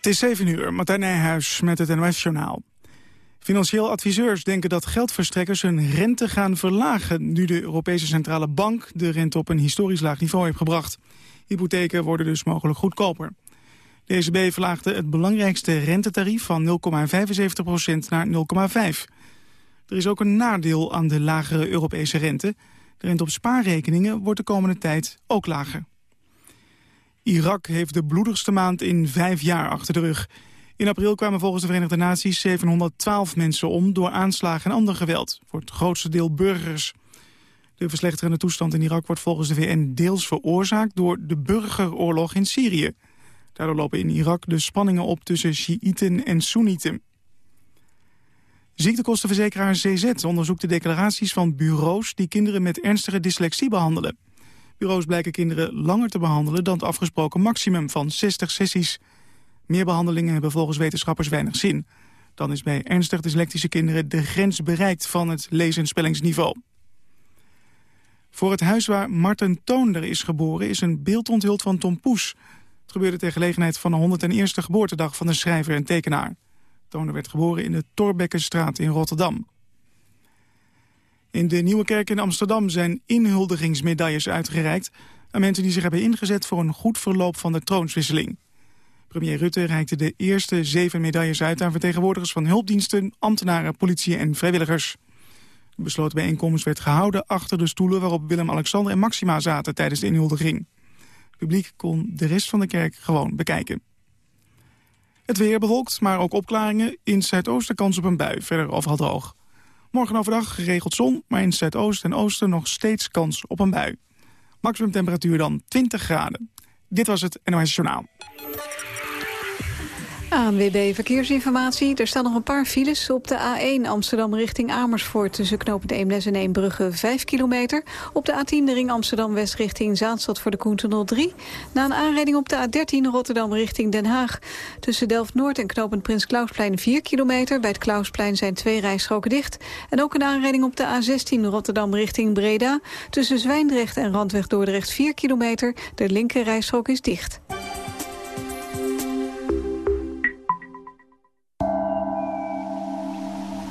Het is 7 uur, Martijn Nijhuis met het NOS-journaal. Financieel adviseurs denken dat geldverstrekkers hun rente gaan verlagen... nu de Europese Centrale Bank de rente op een historisch laag niveau heeft gebracht. Hypotheken worden dus mogelijk goedkoper. De ECB verlaagde het belangrijkste rentetarief van 0,75% naar 0,5. Er is ook een nadeel aan de lagere Europese rente. De rente op spaarrekeningen wordt de komende tijd ook lager. Irak heeft de bloedigste maand in vijf jaar achter de rug. In april kwamen volgens de Verenigde Naties 712 mensen om... door aanslagen en ander geweld, voor het grootste deel burgers. De verslechterende toestand in Irak wordt volgens de VN deels veroorzaakt... door de burgeroorlog in Syrië. Daardoor lopen in Irak de spanningen op tussen Shiiten en Soenieten. Ziektekostenverzekeraar CZ onderzoekt de declaraties van bureaus... die kinderen met ernstige dyslexie behandelen. Bureaus blijken kinderen langer te behandelen dan het afgesproken maximum van 60 sessies. Meer behandelingen hebben volgens wetenschappers weinig zin. Dan is bij ernstig dyslectische kinderen de grens bereikt van het lees- en spellingsniveau. Voor het huis waar Marten Toonder is geboren is een beeld onthuld van Tom Poes. Het gebeurde ter gelegenheid van de 101e geboortedag van de schrijver en tekenaar. Toonder werd geboren in de Torbekkenstraat in Rotterdam. In de Nieuwe Kerk in Amsterdam zijn inhuldigingsmedailles uitgereikt... aan mensen die zich hebben ingezet voor een goed verloop van de troonswisseling. Premier Rutte reikte de eerste zeven medailles uit aan vertegenwoordigers van hulpdiensten, ambtenaren, politie en vrijwilligers. De besloten bijeenkomst werd gehouden achter de stoelen waarop Willem-Alexander en Maxima zaten tijdens de inhuldiging. Het publiek kon de rest van de kerk gewoon bekijken. Het weer bewolkt, maar ook opklaringen. In het zuidoosten kans op een bui, verder overal droog. Morgen overdag geregeld zon, maar in het zuidoosten en oosten nog steeds kans op een bui. Maximum temperatuur dan 20 graden. Dit was het NOS Journaal. ANWB Verkeersinformatie. Er staan nog een paar files op de A1 Amsterdam richting Amersfoort... tussen knooppunt Eemnes en Eembrugge 5 kilometer. Op de A10 de ring Amsterdam-West richting Zaanstad voor de Koentunnel 3. Na een aanrijding op de A13 Rotterdam richting Den Haag. Tussen Delft-Noord en knooppunt Prins Klausplein 4 kilometer. Bij het Klausplein zijn twee rijstroken dicht. En ook een aanrijding op de A16 Rotterdam richting Breda. Tussen Zwijndrecht en Randweg Dordrecht 4 kilometer. De linker rijstrook is dicht.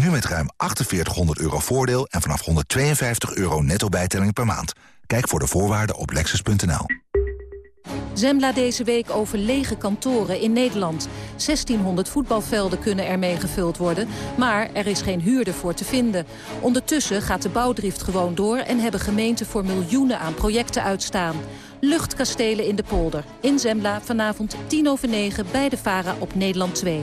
Nu met ruim 4800 euro voordeel en vanaf 152 euro netto bijtelling per maand. Kijk voor de voorwaarden op lexus.nl. Zembla deze week over lege kantoren in Nederland. 1600 voetbalvelden kunnen ermee gevuld worden, maar er is geen huurder voor te vinden. Ondertussen gaat de bouwdrift gewoon door en hebben gemeenten voor miljoenen aan projecten uitstaan. Luchtkastelen in de polder. In Zembla vanavond 10 over 9 bij de VARA op Nederland 2.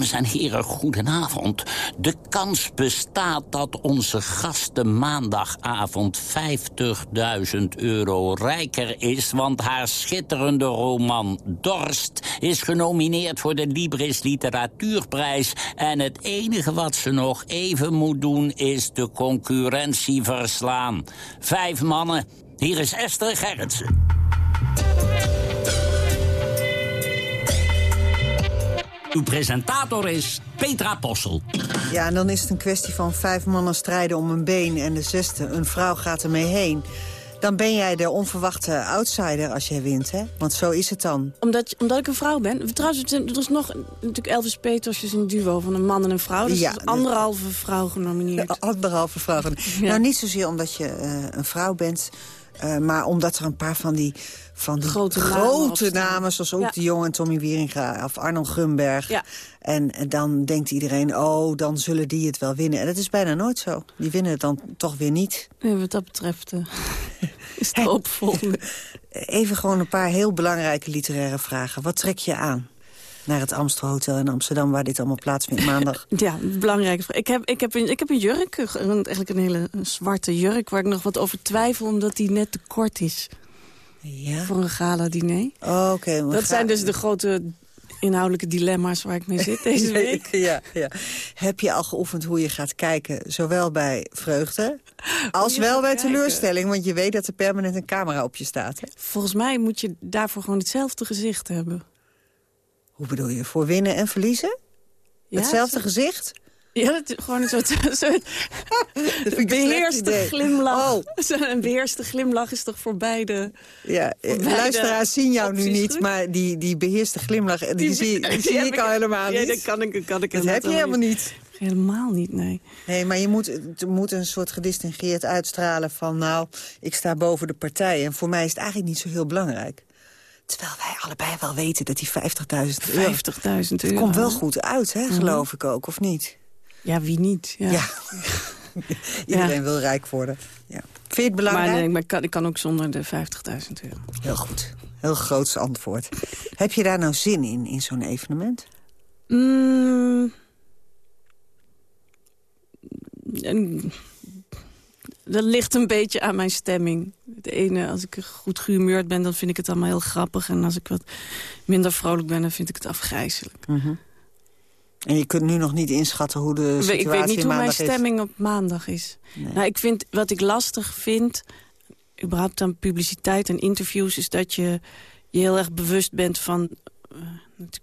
Dames en heren, goedenavond. De kans bestaat dat onze gasten maandagavond 50.000 euro rijker is... want haar schitterende roman Dorst is genomineerd voor de Libris Literatuurprijs... en het enige wat ze nog even moet doen is de concurrentie verslaan. Vijf mannen. Hier is Esther Gerritsen. Uw presentator is Petra Possel. Ja, en dan is het een kwestie van vijf mannen strijden om een been... en de zesde, een vrouw gaat ermee heen. Dan ben jij de onverwachte outsider als jij wint, hè? Want zo is het dan. Omdat, omdat ik een vrouw ben. Trouwens, er is nog natuurlijk Elvis Peters is een duo van een man en een vrouw. Dus Ja, is anderhalve vrouw genomineerd. Anderhalve vrouw. Nou, niet zozeer omdat je eh, een vrouw bent... Eh, maar omdat er een paar van die, van die Grote grote, namen zoals ook Ja. de jongen Tommy Wieringa of Arnold Grunberg. Ja. En, en dan denkt iedereen, oh, dan zullen die het wel winnen. En dat is bijna nooit zo. Die winnen het dan toch weer niet. Nee, wat dat betreft eh, is het hoopvol. Even gewoon een paar heel belangrijke literaire vragen. Wat trek je aan? Naar het Amstel Hotel in Amsterdam, waar dit allemaal plaatsvindt maandag. Ja, belangrijke vraag. Ik heb, ik heb, een, ik heb een jurk, een- eigenlijk een hele een zwarte jurk... waar ik nog wat over twijfel, omdat die net te kort is Ja? voor een gala-diner. Oh, Dat ga- zijn dus de grote inhoudelijke dilemma's waar ik mee zit deze week. Ja, ja. Heb je al geoefend hoe je gaat kijken, zowel bij vreugde... als wel bij kijken? teleurstelling? Want je weet dat er permanent een camera op je staat. Hè? Volgens mij moet je daarvoor gewoon hetzelfde gezicht hebben. Hoe bedoel je? Voor winnen en verliezen? Ja, Hetzelfde zo- gezicht? Ja, dat is gewoon een soort, soort beheerste glimlach. Oh, Een beheerste glimlach is toch voor beide... ja. beide Luisteraars zien jou nu niet, goed? maar die, die beheerste glimlach... Die, die, zie, die zie ik al helemaal ja, niet. dat kan ik, kan ik Dat heb je helemaal niet. Helemaal niet, nee. Nee, maar je moet, het moet een soort gedistingeerd uitstralen van... nou, ik sta boven de partij. En voor mij is het eigenlijk niet zo heel belangrijk. Terwijl wij allebei wel weten dat die 50.000 euro... 50.000 euro. komt wel goed uit, hè, geloof ik ook, of niet? Ja, wie niet? Ja. Ja. Iedereen wil rijk worden. Ja. Vind je het Maar, belangrijk? nee, maar ik, kan, ik kan ook zonder de 50.000 euro. Heel goed. Heel groots antwoord. Heb je daar nou zin in, in zo'n evenement? Mm, dat ligt een beetje aan mijn stemming. Het ene, als ik goed gehumeurd ben, dan vind ik het allemaal heel grappig. En als ik wat minder vrolijk ben, dan vind ik het afgrijzelijk. En je kunt nu nog niet inschatten hoe de Ik weet- situatie ik weet niet hoe mijn maandag is. stemming op maandag is. Nee. Nou, ik vind, wat ik lastig vind, überhaupt aan publiciteit en interviews... is dat je je heel erg bewust bent van, eh,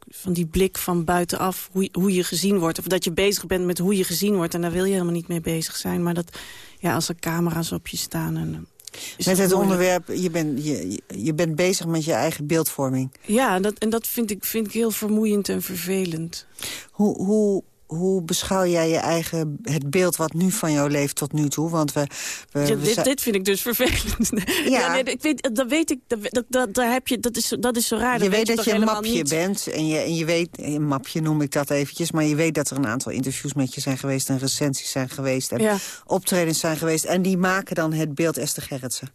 van die blik van buitenaf... Hoe, hoe je gezien wordt. Of dat je bezig bent met hoe je gezien wordt. En daar wil je helemaal niet mee bezig zijn. Maar dat, ja, als er camera's op je staan... En, is Met het onderwerp, je bent, je, je bent bezig met je eigen beeldvorming. Ja, dat, en dat vind ik, vind ik heel vermoeiend en vervelend. Hoe, hoe, hoe beschouw jij je eigen, het beeld wat nu van jou leeft tot nu toe? Want we, we, Ja, dit, vind ik dus vervelend. Ja, nee, ik weet, dat weet ik. Dat, daar heb je, dat, is, dat is zo raar. je weet dat je een mapje niet. bent en je, en je weet, een mapje noem ik dat eventjes... maar je weet dat er een aantal interviews met je zijn geweest... en recensies zijn geweest en Ja. optredens zijn geweest... en die maken dan het beeld Esther Gerritsen.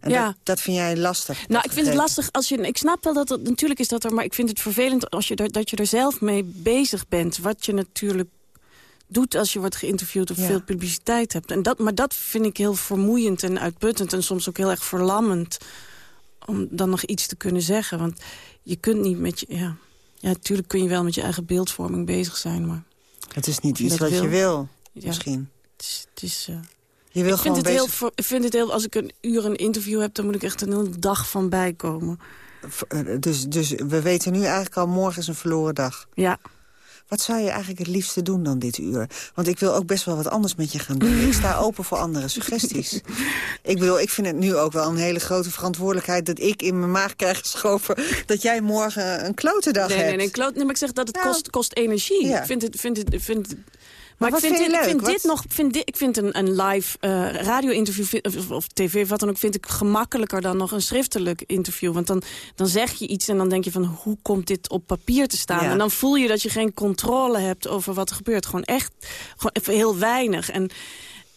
En Ja. dat, dat vind jij lastig? Nou, ik vind het lastig als je. Ik snap wel dat het. Natuurlijk is dat er. Maar ik vind het vervelend als je er, dat je er zelf mee bezig bent. Wat je natuurlijk doet als je wordt geïnterviewd of Ja. veel publiciteit hebt. En dat, maar dat vind ik heel vermoeiend en uitputtend. En soms ook heel erg verlammend. Om dan nog iets te kunnen zeggen. Want je kunt niet met je. Ja, ja natuurlijk kun je wel met je eigen beeldvorming bezig zijn. Maar Het is niet iets dat wat je wil. ja, misschien. het is. Het is eh, Je wil ik vind, het heel, ik vind het heel... Als ik een uur een interview heb, dan moet ik echt een hele dag van bijkomen. eh, Dus, dus we weten nu eigenlijk al, morgen is een verloren dag. Ja. Wat zou je eigenlijk het liefste doen dan dit uur? Want ik wil ook best wel wat anders met je gaan doen. Ik sta open voor andere suggesties. Ik bedoel, ik vind het nu ook wel een hele grote verantwoordelijkheid... dat ik in mijn maag krijg geschoven dat jij morgen een klote dag Nee, hebt. nee, nee, kloot, nee, maar ik zeg dat het Nou, kost, kost energie. ja. Ik vind het... Vind het vind, maar, wat ik vind, dit, leuk? vind dit nog... Vind dit, ik vind een, een live eh, radio-interview of, of tv, wat dan ook... vind ik gemakkelijker dan nog een schriftelijk interview. Want dan, dan zeg je iets en dan denk je van... hoe komt dit op papier te staan? Ja. En dan voel je dat je geen controle hebt over wat er gebeurt. Gewoon echt gewoon heel weinig. En,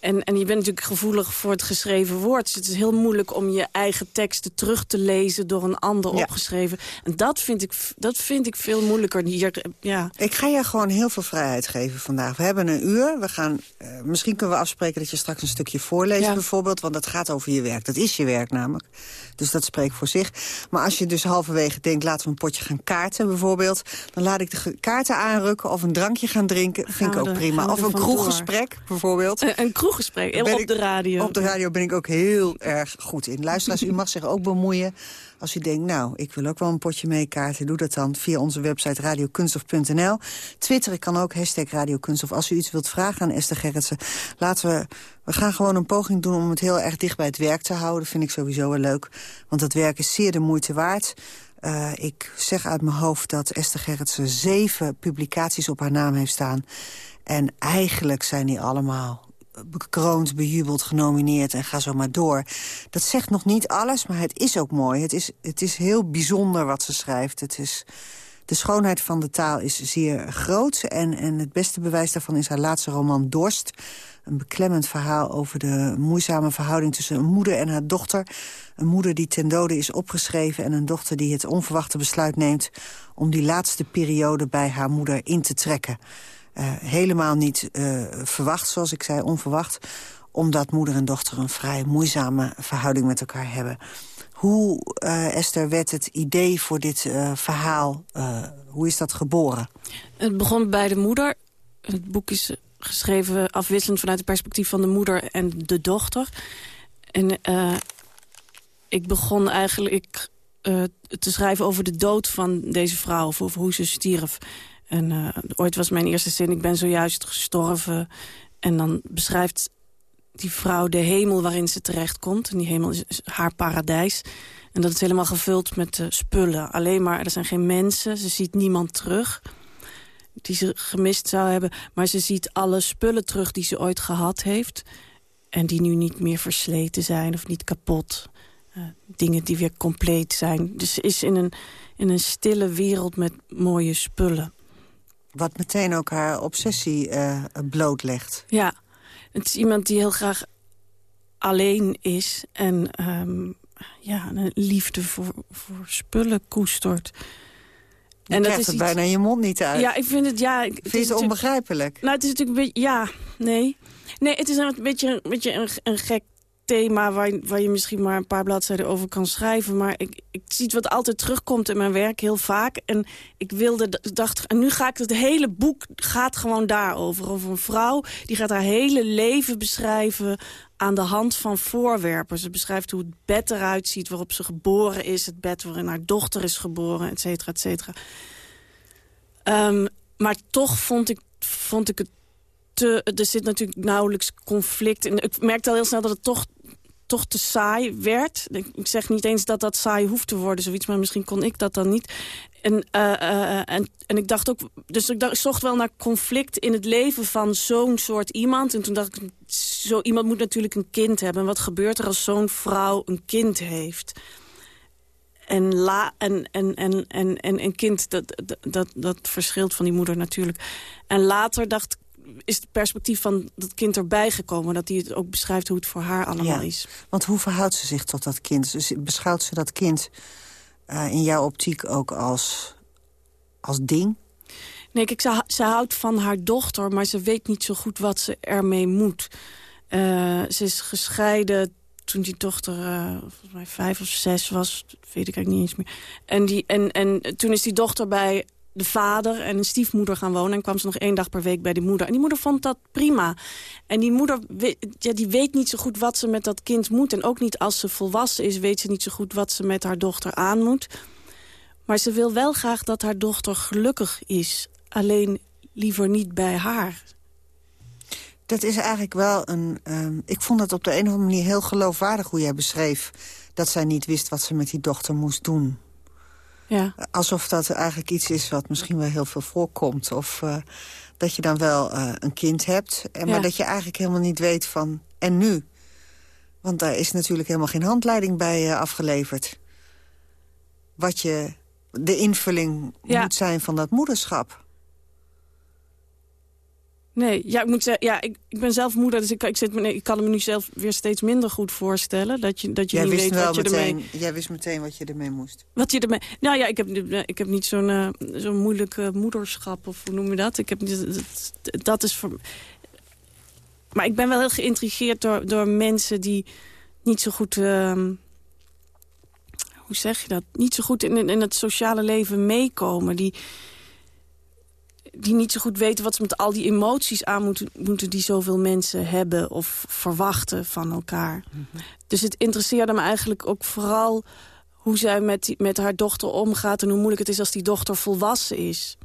en, en je bent natuurlijk gevoelig voor het geschreven woord. Dus het is heel moeilijk om je eigen teksten terug te lezen... door een ander Ja. opgeschreven. En dat vind ik, dat vind ik veel moeilijker. Hier, ja. Ik ga je gewoon heel veel vrijheid geven vandaag. We hebben een uur. We gaan, eh, misschien kunnen we afspreken dat je straks een stukje voorleest Ja. bijvoorbeeld. Want dat gaat over je werk. Dat is je werk namelijk. Dus dat spreekt voor zich. Maar als je dus halverwege denkt, laten we een potje gaan kaarten bijvoorbeeld. Dan laat ik de kaarten aanrukken of een drankje gaan drinken. Vind ik ook er- prima. gaan Of een kroeggesprek bijvoorbeeld. Een, een kroeggesprek, Ben op ik- de radio. Op de radio ben ik ook heel erg goed in. Luisteraars, u mag zich ook bemoeien. Als u denkt, nou, ik wil ook wel een potje meekaarten... doe dat dan via onze website radiokunstof.nl. Twitter kan ook, hashtag radiokunstof. Als u iets wilt vragen aan Esther Gerritsen... laten we... We gaan gewoon een poging doen om het heel erg dicht bij het werk te houden. Vind ik sowieso wel leuk. Want dat werk is zeer de moeite waard. Eh, ik zeg uit mijn hoofd dat Esther Gerritsen zeven publicaties op haar naam heeft staan. En eigenlijk zijn die allemaal bekroond, bejubeld, genomineerd en ga zo maar door. Dat zegt nog niet alles, maar het is ook mooi. Het is, het is heel bijzonder wat ze schrijft. Het is, de schoonheid van de taal is zeer groot. En, en het beste bewijs daarvan is haar laatste roman Dorst. Een beklemmend verhaal over de moeizame verhouding tussen een moeder en haar dochter. Een moeder die ten dode is opgeschreven en een dochter die het onverwachte besluit neemt... om die laatste periode bij haar moeder in te trekken. Uh, helemaal niet uh, verwacht, zoals ik zei, onverwacht. Omdat moeder en dochter een vrij moeizame verhouding met elkaar hebben. Hoe, uh, Esther, werd het idee voor dit verhaal, hoe is dat geboren? Het begon bij de moeder. Het boek is geschreven afwisselend vanuit het perspectief van de moeder en de dochter. En ik begon eigenlijk te schrijven over de dood van deze vrouw, of over hoe ze stierf... En uh, ooit was mijn eerste zin, ik ben zojuist gestorven. En dan beschrijft die vrouw de hemel waarin ze terechtkomt. En die hemel is haar paradijs. En dat is helemaal gevuld met uh, spullen. Alleen maar, er zijn geen mensen, ze ziet niemand terug die ze gemist zou hebben. Maar ze ziet alle spullen terug die ze ooit gehad heeft. En die nu niet meer versleten zijn of niet kapot. Uh, dingen die weer compleet zijn. Dus ze is in een, in een stille wereld met mooie spullen. Wat meteen ook haar obsessie uh, blootlegt. Ja, het is iemand die heel graag alleen is... en um, ja, een liefde voor, voor spullen koestert. Je en dat is het iets... bijna in je mond niet uit. Ja, ik vind het... Ja, vind je het, het onbegrijpelijk? Nou, het is natuurlijk een beetje... Ja, nee. Nee, het is een beetje, een, beetje een, een gek thema waar, waar je misschien maar een paar bladzijden over kan schrijven. Maar ik, ik zie wat altijd terugkomt in mijn werk heel vaak. En ik wilde, dacht, en nu ga ik het hele boek gaat gewoon daarover. Over een vrouw die gaat haar hele leven beschrijven aan de hand van voorwerpen. Ze beschrijft hoe het bed eruit ziet waarop ze geboren is. Het bed waarin haar dochter is geboren, et cetera, et cetera. Um, maar toch vond ik, vond ik het te, er zit natuurlijk nauwelijks conflict. En ik merkte al heel snel dat het toch, toch te saai werd. Ik zeg niet eens dat dat saai hoeft te worden, zoiets, maar misschien kon ik dat dan niet. En, uh, uh, en, en ik dacht ook, dus ik, dacht, ik zocht wel naar conflict in het leven van zo'n soort iemand. En toen dacht ik, zo iemand moet natuurlijk een kind hebben. En wat gebeurt er als zo'n vrouw een kind heeft? En, la, en, en, en, en, en een kind, dat, dat, dat verschilt van die moeder natuurlijk. En later dacht is het perspectief van dat kind erbij gekomen. Dat hij het ook beschrijft hoe het voor haar allemaal is. Want hoe verhoudt ze zich tot dat kind? Dus beschouwt ze dat kind uh, in jouw optiek ook als, als ding? Nee, kijk, ze, ze houdt van haar dochter, maar ze weet niet zo goed wat ze ermee moet. Uh, ze is gescheiden toen die dochter uh, volgens mij vijf of zes was. weet ik eigenlijk niet eens meer. En, die, en, en toen is die dochter bij de vader en een stiefmoeder gaan wonen. En kwam ze nog één dag per week bij die moeder. En die moeder vond dat prima. En die moeder ja, die weet niet zo goed wat ze met dat kind moet. En ook niet als ze volwassen is, weet ze niet zo goed wat ze met haar dochter aan moet. Maar ze wil wel graag dat haar dochter gelukkig is. Alleen liever niet bij haar. Dat is eigenlijk wel een... Um, ik vond het op de een of andere manier heel geloofwaardig hoe jij beschreef... dat zij niet wist wat ze met die dochter moest doen. Ja. Alsof dat eigenlijk iets is wat misschien wel heel veel voorkomt. Of uh, dat je dan wel uh, een kind hebt, en, maar dat je eigenlijk helemaal niet weet van... en nu? Want daar is natuurlijk helemaal geen handleiding bij uh, afgeleverd. Wat je, de invulling ja. moet zijn van dat moederschap. Nee, ja, ik moet zeggen, ja, ik, ik ben zelf moeder, dus ik, ik, zit, nee, ik kan me nu zelf weer steeds minder goed voorstellen. Dat je, dat je jij niet weet wat meteen, je ermee... Jij wist meteen wat je ermee moest. Wat je ermee... Nou ja, ik heb, ik heb niet zo'n uh, zo'n moeilijke moederschap, of hoe noem je dat? Ik heb niet, dat, dat is voor... Maar ik ben wel heel geïntrigeerd door, door mensen die niet zo goed... Uh, hoe zeg je dat? Niet zo goed in, in het sociale leven meekomen. Die, die niet zo goed weten wat ze met al die emoties aan moeten, moeten... die zoveel mensen hebben of verwachten van elkaar. Mhm. Dus het interesseerde me eigenlijk ook vooral hoe zij met, die, met haar dochter omgaat... en hoe moeilijk het is als die dochter volwassen is.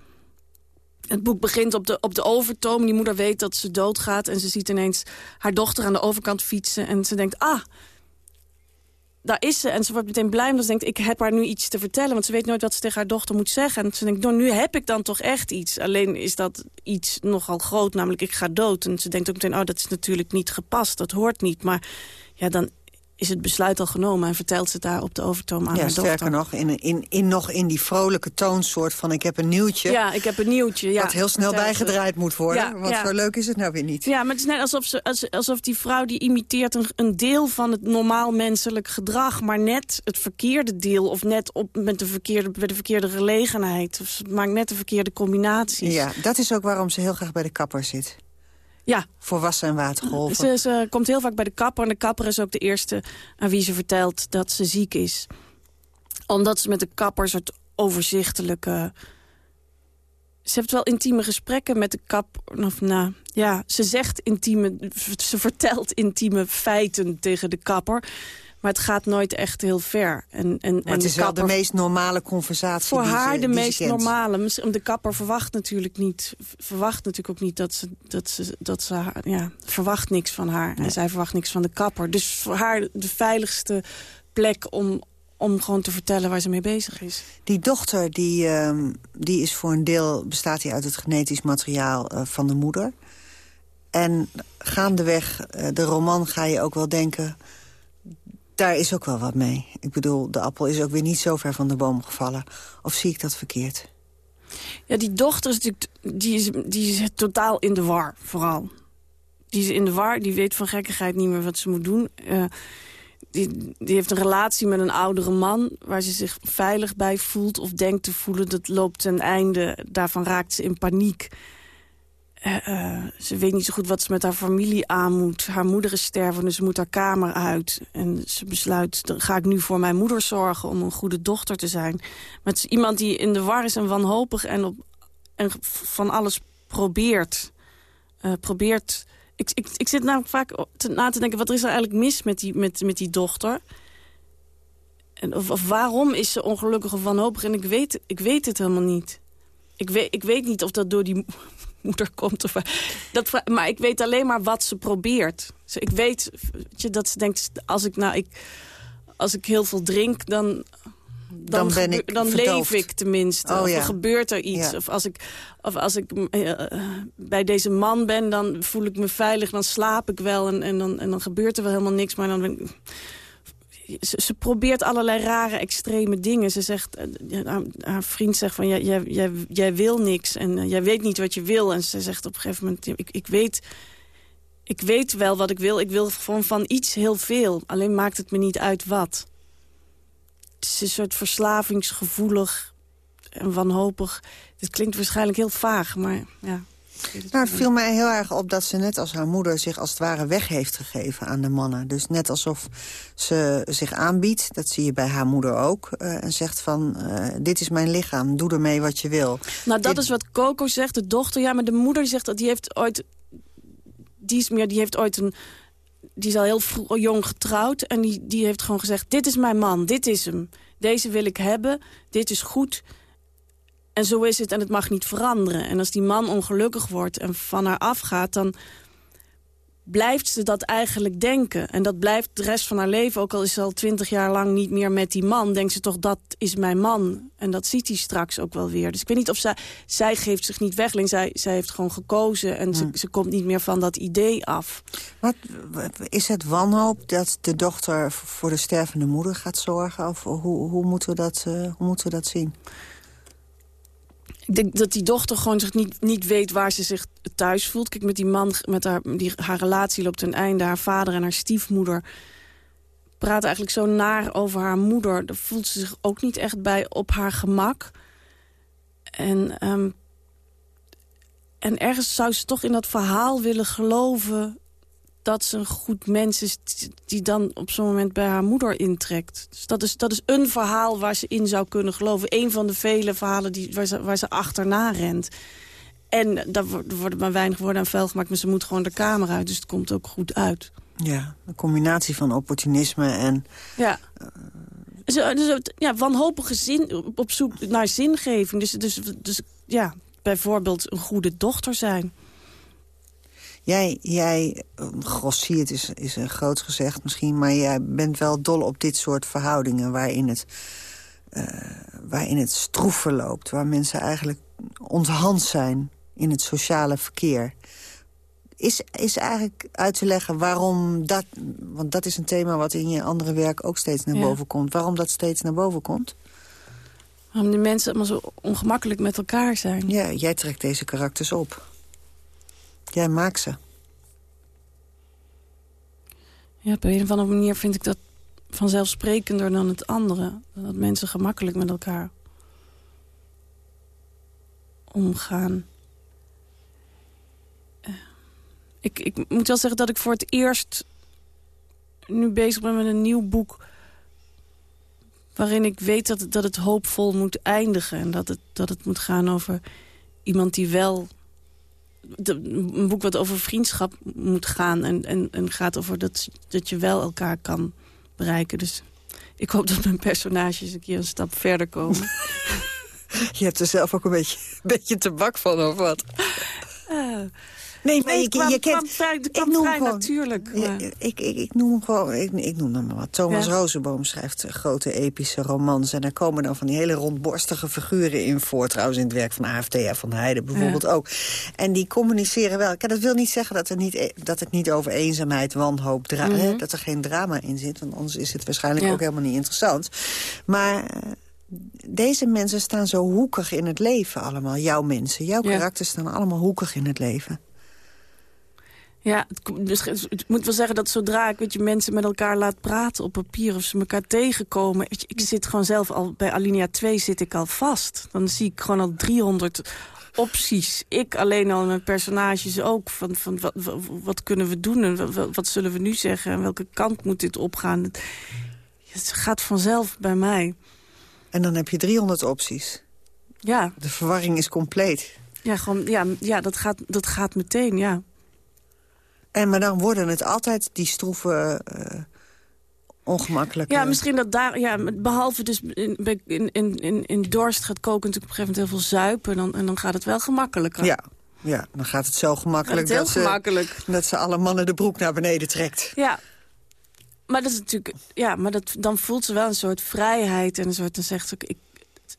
Het boek begint op de, op de overtoom. Die moeder weet dat ze doodgaat en ze ziet ineens haar dochter aan de overkant fietsen... en ze denkt, ah, daar is ze. En ze wordt meteen blij omdat ze denkt, ik heb haar nu iets te vertellen. Want ze weet nooit wat ze tegen haar dochter moet zeggen. En ze denkt, nou, nu heb ik dan toch echt iets. Alleen is dat iets nogal groot, namelijk ik ga dood. En ze denkt ook meteen, oh, dat is natuurlijk niet gepast. Dat hoort niet. Maar ja, dan is het besluit al genomen en vertelt ze het daar op de overtoom aan ja, haar dochter. sterker nog, in, in, in, nog in die vrolijke toonsoort van ik heb een nieuwtje. Ja, ik heb een nieuwtje. Ja, wat heel snel bijgedraaid moet worden. Ja, wat ja. voor leuk is het nou weer niet. Ja, maar het is net alsof, ze, als- alsof die vrouw die imiteert een, een deel van het normaal menselijk gedrag... maar net het verkeerde deel of net op, met de verkeerde, bij de verkeerde gelegenheid. Of ze maakt net de verkeerde combinaties. Ja, dat is ook waarom ze heel graag bij de kapper zit. Ja. Voor wassen en watergolven. Ze, ze komt heel vaak bij de kapper. En de kapper is ook de eerste aan wie ze vertelt dat ze ziek is. Omdat ze met de kapper een soort overzichtelijke... Ze heeft wel intieme gesprekken met de kapper. Of, nou, ja, ze zegt intieme... Ze vertelt intieme feiten tegen de kapper. Maar het gaat nooit echt heel ver. En, en, Maar en het de is wel de meest normale conversatie voor die haar ze, de die meest normale. De kapper verwacht natuurlijk niet, verwacht natuurlijk ook niet dat ze, dat ze, dat ze haar, ja, verwacht niks van haar. En zij verwacht niks van de kapper. Dus voor haar de veiligste plek om, om gewoon te vertellen waar ze mee bezig is. Die dochter die, ehm, die is voor een deel bestaat die uit het genetisch materiaal eh, van de moeder. En gaandeweg eh, de roman ga je ook wel denken... daar is ook wel wat mee. Ik bedoel, de appel is ook weer niet zo ver van de boom gevallen. Of zie ik dat verkeerd? Ja, die dochter is natuurlijk, die is, die is totaal in de war, vooral. Die is in de war, die weet van gekkigheid niet meer wat ze moet doen. Eh, die, die heeft een relatie met een oudere man... waar ze zich veilig bij voelt of denkt te voelen. Dat loopt ten einde, daarvan raakt ze in paniek. Eh, eh, ze weet niet zo goed wat ze met haar familie aan moet. Haar moeder is stervend, dus ze moet haar kamer uit. En ze besluit, dan ga ik nu voor mijn moeder zorgen... om een goede dochter te zijn. Is iemand die in de war is en wanhopig... en, op, en van alles probeert. Eh, probeert ik, ik, ik zit namelijk vaak te, na te denken... wat is er eigenlijk mis met die, met, met die dochter? En of, of waarom is ze ongelukkig of wanhopig? En ik weet, ik weet het helemaal niet. Ik weet, ik weet niet of dat door die mo- moeder komt. Of, dat, maar ik weet alleen maar wat ze probeert. Ik weet weet je, dat ze denkt, als ik, nou, ik, als ik heel veel drink, dan... Dan, Dan ben ik dan verdoofd. leef ik tenminste. Oh, of ja. gebeurt er iets. Ja. Of als ik, of als ik eh, eh, bij deze man ben, dan voel ik me veilig. Dan slaap ik wel en, en, dan, en dan gebeurt er wel helemaal niks. Maar dan ben ik- ze, probeert allerlei rare, extreme dingen. Ze zegt, eh, ja, haar, vriend zegt van, jij, jij, jij, wil niks en eh, jij weet niet wat je wil. En ze zegt op een gegeven moment, ik, ik, weet, ik weet wel wat ik wil. Ik wil gewoon van iets heel veel. Alleen maakt het me niet uit wat. Het is een soort verslavingsgevoelig en wanhopig. Dit klinkt waarschijnlijk heel vaag, maar ja. Nou, het viel mij heel erg op dat ze net als haar moeder zich als het ware weg heeft gegeven aan de mannen. Dus net alsof ze zich aanbiedt, dat zie je bij haar moeder ook. eh, en zegt van, eh, dit is mijn lichaam, doe ermee wat je wil. Nou, dat Dit- is wat Coco zegt, de dochter. Ja, maar de moeder die zegt dat die heeft ooit... Die is meer, die heeft ooit een... Die is al heel vroeg, jong getrouwd. En die, die heeft gewoon gezegd, dit is mijn man, dit is hem. Deze wil ik hebben, dit is goed. En zo is het en het mag niet veranderen. En als die man ongelukkig wordt en van haar afgaat... dan blijft ze dat eigenlijk denken. En dat blijft de rest van haar leven, ook al is ze al twintig jaar lang niet meer met die man... denkt ze toch, dat is mijn man. En dat ziet hij straks ook wel weer. Dus ik weet niet of zij... Zij geeft zich niet weg, alleen zij, zij heeft gewoon gekozen... en ze, ze komt niet meer van dat idee af. Wat, is het wanhoop dat de dochter voor de stervende moeder gaat zorgen? Of hoe, hoe, moeten, we dat, eh, hoe moeten we dat zien? Ik denk dat die dochter gewoon zich niet, niet weet waar ze zich thuis voelt. Kijk, met die man, met haar, die, haar relatie loopt ten einde. Haar vader en haar stiefmoeder praten eigenlijk zo naar over haar moeder. Daar voelt ze zich ook niet echt bij op haar gemak. En, ehm, en ergens zou ze toch in dat verhaal willen geloven... dat ze een goed mens is die dan op zo'n moment bij haar moeder intrekt. Dus dat is, dat is een verhaal waar ze in zou kunnen geloven. Een van de vele verhalen die, waar, ze, waar ze achterna rent. En daar wo- worden maar weinig woorden aan vuil gemaakt... maar ze moet gewoon de kamer uit, dus het komt ook goed uit. Ja, een combinatie van opportunisme en... Ja. Zo, dus, ja, wanhopige zin, op- op zoek naar zingeving. Dus, dus, dus ja, bijvoorbeeld een goede dochter zijn. Jij, jij grossiert is, is een groot gezegd misschien... maar jij bent wel dol op dit soort verhoudingen... waarin het, uh, waarin het stroef verloopt. Waar mensen eigenlijk onthand zijn in het sociale verkeer. Is, is eigenlijk uit te leggen waarom dat... want dat is een thema wat in je andere werk ook steeds naar boven komt. Waarom dat steeds naar boven komt? Waarom die mensen allemaal zo ongemakkelijk met elkaar zijn. Ja, jij trekt deze karakters op. Jij maakt ze. Ja, op een of andere manier vind ik dat vanzelfsprekender dan het andere. Dat mensen gemakkelijk met elkaar omgaan. Eh, ik, ik moet wel zeggen dat ik voor het eerst nu bezig ben met een nieuw boek... waarin ik weet dat dat het hoopvol moet eindigen. En dat het, dat het moet gaan over iemand die wel een boek wat over vriendschap moet gaan. En, en, en gaat over dat, dat je wel elkaar kan bereiken. Dus ik hoop dat mijn personages een keer een stap verder komen. je hebt er zelf ook een beetje, een beetje te bak van, of wat? Uh, Nee, maar nee, je, kwam, je kent... Ik noem vrij gewoon, natuurlijk. Maar... Ik, ik, ik noem hem gewoon... Ik, ik noem hem maar wat. Thomas ja. Rozenboom schrijft grote epische romans. En daar komen dan van die hele rondborstige figuren in voor. Trouwens in het werk van AFT van Heide bijvoorbeeld ja. ook. En die communiceren wel. Kijk, dat wil niet zeggen dat, er niet, dat het niet over eenzaamheid, wanhoop... Mm -hmm. dat er geen drama in zit. Want anders is het waarschijnlijk ja. ook helemaal niet interessant. Maar deze mensen staan zo hoekig in het leven allemaal. Jouw mensen, jouw karakters staan allemaal hoekig in het leven. Ja, het, het, moet wel zeggen dat zodra ik weet je, mensen met elkaar laat praten op papier... of ze elkaar tegenkomen... Weet je, ik zit gewoon zelf al, bij alinea 2 zit ik al vast. Dan zie ik gewoon al 300 opties. Ik alleen al mijn personages ook. Van, van wat, wat, wat kunnen we doen en wat, wat, zullen we nu zeggen... en welke kant moet dit opgaan. Het, het gaat vanzelf bij mij. En dan heb je 300 opties. Ja. De verwarring is compleet. Ja, gewoon, ja, ja dat, gaat, dat gaat meteen, ja. En maar dan worden het altijd die stroeve, uh, ongemakkelijke... Ja, misschien dat daar... Ja, behalve dus in, in, in, in dorst gaat koken natuurlijk op een gegeven moment heel veel zuipen. Dan, en dan gaat het wel gemakkelijker. Ja, ja dan gaat het zo gemakkelijk, het dat, gemakkelijk. Ze, dat ze alle mannen de broek naar beneden trekt. Ja, maar dat is natuurlijk... Ja, maar dat, dan voelt ze wel een soort vrijheid. En een soort, dan zegt ze ook... Ik,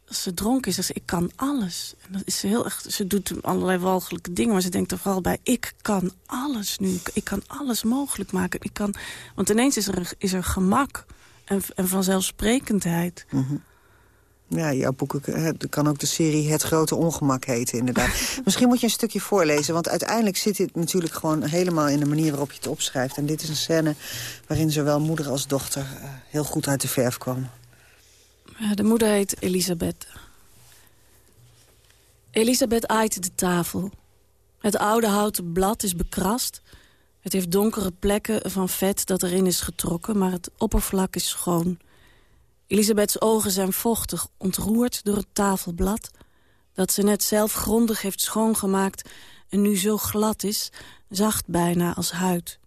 als ze dronken is, zegt ze, ik kan alles. En dat is ze heel echt, ze doet allerlei walgelijke dingen, maar ze denkt er vooral bij, ik kan alles nu. Ik, kan alles mogelijk maken. Ik kan, want ineens is er, is er gemak en, en vanzelfsprekendheid. Mm -hmm. Ja, jouw boek kan ook de serie Het Grote Ongemak heten, inderdaad. Misschien moet je een stukje voorlezen, want uiteindelijk zit dit natuurlijk gewoon helemaal in de manier waarop je het opschrijft. En dit is een scène waarin zowel moeder als dochter uh, heel goed uit de verf komen. De moeder heet Elisabeth. Elisabeth aait de tafel. Het oude houten blad is bekrast. Het heeft donkere plekken van vet dat erin is getrokken... maar het oppervlak is schoon. Elisabeths ogen zijn vochtig, ontroerd door het tafelblad... dat ze net zelf grondig heeft schoongemaakt... en nu zo glad is, zacht bijna als huid.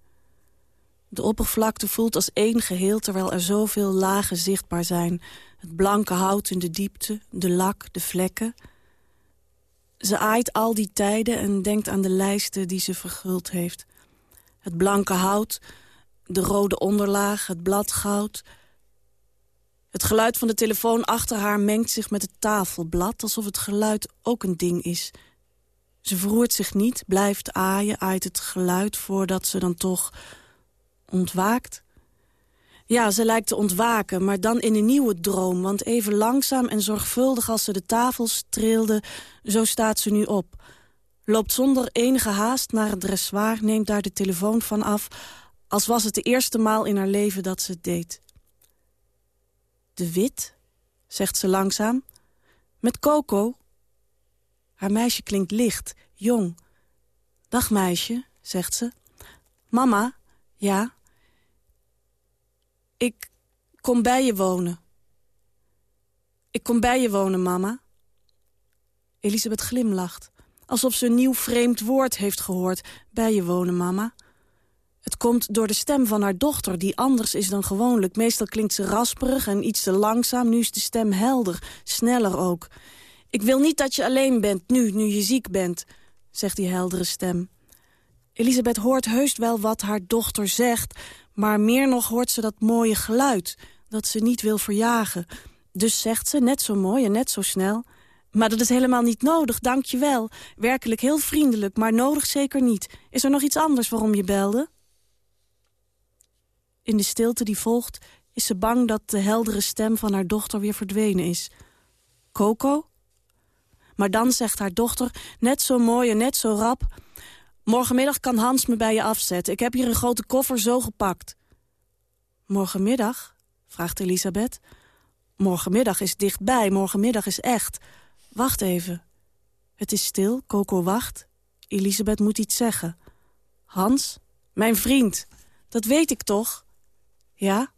De oppervlakte voelt als één geheel... terwijl er zoveel lagen zichtbaar zijn... Het blanke hout in de diepte, de lak, de vlekken. Ze aait al die tijden en denkt aan de lijsten die ze verguld heeft. Het blanke hout, de rode onderlaag, het bladgoud. Het geluid van de telefoon achter haar mengt zich met het tafelblad... alsof het geluid ook een ding is. Ze verroert zich niet, blijft aaien, aait het geluid... voordat ze dan toch ontwaakt... Ja, ze lijkt te ontwaken, maar dan in een nieuwe droom. Want even langzaam en zorgvuldig als ze de tafel streelde... zo staat ze nu op. Loopt zonder enige haast naar het dressoir, neemt daar de telefoon van af... als was het de eerste maal in haar leven dat ze het deed. De wit, zegt ze langzaam. Met Coco. Haar meisje klinkt licht, jong. Dag meisje, zegt ze. Mama, ja... Ik kom bij je wonen. Ik kom bij je wonen, mama. Elisabeth glimlacht, alsof ze een nieuw vreemd woord heeft gehoord. Bij je wonen, mama. Het komt door de stem van haar dochter, die anders is dan gewoonlijk. Meestal klinkt ze rasperig en iets te langzaam. Nu is de stem helder, sneller ook. Ik wil niet dat je alleen bent, nu, nu je ziek bent, zegt die heldere stem. Elisabeth hoort heus wel wat haar dochter zegt... maar meer nog hoort ze dat mooie geluid, dat ze niet wil verjagen. Dus zegt ze, net zo mooi en net zo snel... Maar dat is helemaal niet nodig, dank je wel. Werkelijk heel vriendelijk, maar nodig zeker niet. Is er nog iets anders waarom je belde? In de stilte die volgt is ze bang dat de heldere stem van haar dochter weer verdwenen is. Coco? Maar dan zegt haar dochter, net zo mooi en net zo rap... Morgenmiddag kan Hans me bij je afzetten. Ik heb hier een grote koffer zo gepakt. Morgenmiddag? vraagt Elisabeth. Morgenmiddag is dichtbij, morgenmiddag is echt. Wacht even. Het is stil, Coco wacht. Elisabeth moet iets zeggen. Hans? Mijn vriend. Dat weet ik toch? Ja?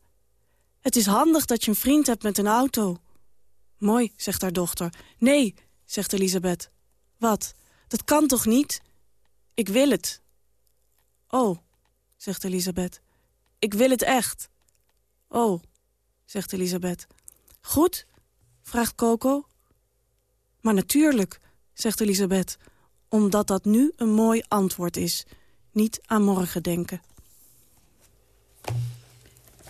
Het is handig dat je een vriend hebt met een auto. Mooi, zegt haar dochter. Nee, zegt Elisabeth. Wat? Dat kan toch niet? Ik wil het. Oh, zegt Elisabeth. Ik wil het echt. Oh, zegt Elisabeth. Goed? vraagt Coco. Maar natuurlijk, zegt Elisabeth, omdat dat nu een mooi antwoord is. Niet aan morgen denken.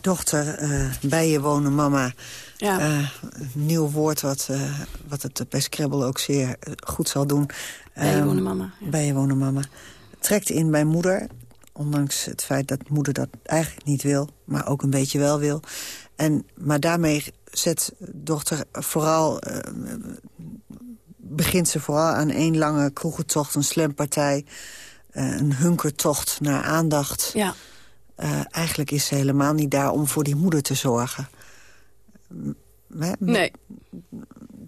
Dochter, uh, bij je wonen mama. Ja. Uh, nieuw woord wat, uh, wat het bij Scrabble ook zeer goed zal doen. Bij je ehm, wonen mama. Ja. Bij je wonen mama. Trekt in bij moeder, ondanks het feit dat moeder dat eigenlijk niet wil... maar ook een beetje wel wil. En, maar daarmee zet dochter vooral begint ze vooral aan één lange kroegentocht, een slampartij... Uh, een hunkertocht naar aandacht. Ja. Uh, eigenlijk is ze helemaal niet daar om voor die moeder te zorgen. Nee.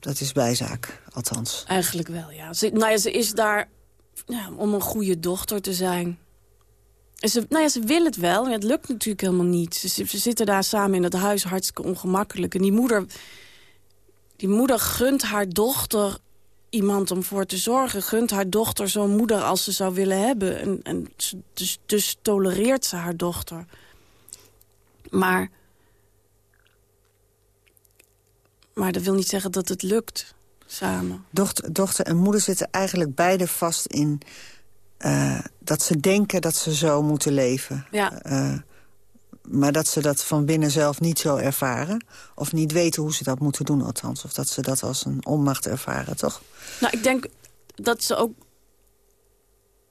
Dat is bijzaak, althans. Eigenlijk wel, ja. Ze, nou ja, ze is daar om een goede dochter te zijn. Ze, nou ja, ze wil het wel. Het lukt natuurlijk helemaal niet. Ze, ze zitten daar samen in het huis hartstikke ongemakkelijk. En die moeder, die moeder gunt haar dochter iemand om voor te zorgen. Gunt haar dochter zo'n moeder als ze zou willen hebben. En, en dus, dus tolereert ze haar dochter. Maar... Maar dat wil niet zeggen dat het lukt samen. Dochter, dochter en moeder zitten eigenlijk beide vast in... Uh, dat ze denken dat ze zo moeten leven. Ja. Uh, maar dat ze dat van binnen zelf niet zo ervaren. Of niet weten hoe ze dat moeten doen althans. Of dat ze dat als een onmacht ervaren, toch? Nou, ik denk dat ze ook...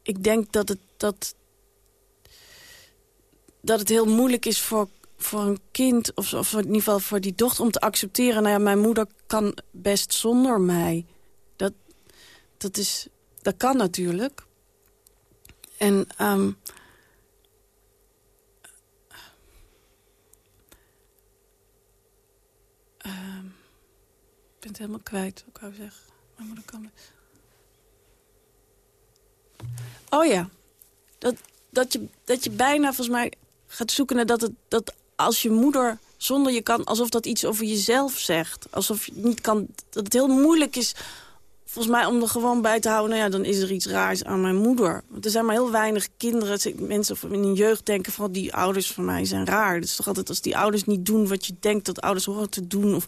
Ik denk dat het, dat, dat het heel moeilijk is voor, voor een kind... Of, of in ieder geval voor die dochter om te accepteren... nou ja, mijn moeder kan best zonder mij. Dat, dat, is, dat kan natuurlijk. En... Um, ik ben het helemaal kwijt, wat ik wou zeggen. Mijn moeder kan... Oh ja, dat, dat, je, dat je bijna volgens mij gaat zoeken naar dat, het, dat als je moeder zonder je kan... alsof dat iets over jezelf zegt. Alsof je niet kan... Dat het heel moeilijk is volgens mij om er gewoon bij te houden... nou ja, dan is er iets raars aan mijn moeder. Want er zijn maar heel weinig kinderen, mensen in hun jeugd denken... van die ouders van mij zijn raar. Is toch altijd als die ouders niet doen wat je denkt dat ouders horen te doen... of,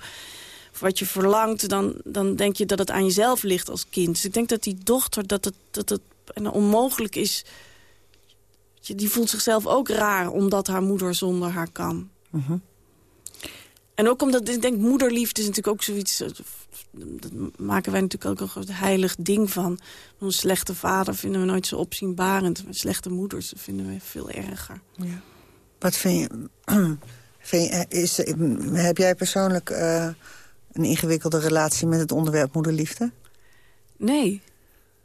of wat je verlangt, dan, dan denk je dat het aan jezelf ligt als kind. Dus ik denk dat die dochter, dat het, dat het onmogelijk is... die voelt zichzelf ook raar omdat haar moeder zonder haar kan. Uh En ook omdat, ik denk, moederliefde is natuurlijk ook zoiets dat maken wij natuurlijk ook een heilig ding van. Een slechte vader vinden we nooit zo opzienbarend. Slechte moeders vinden we veel erger. Ja. Wat vind je... Vind je is, heb jij persoonlijk uh, een ingewikkelde relatie met het onderwerp moederliefde? Nee.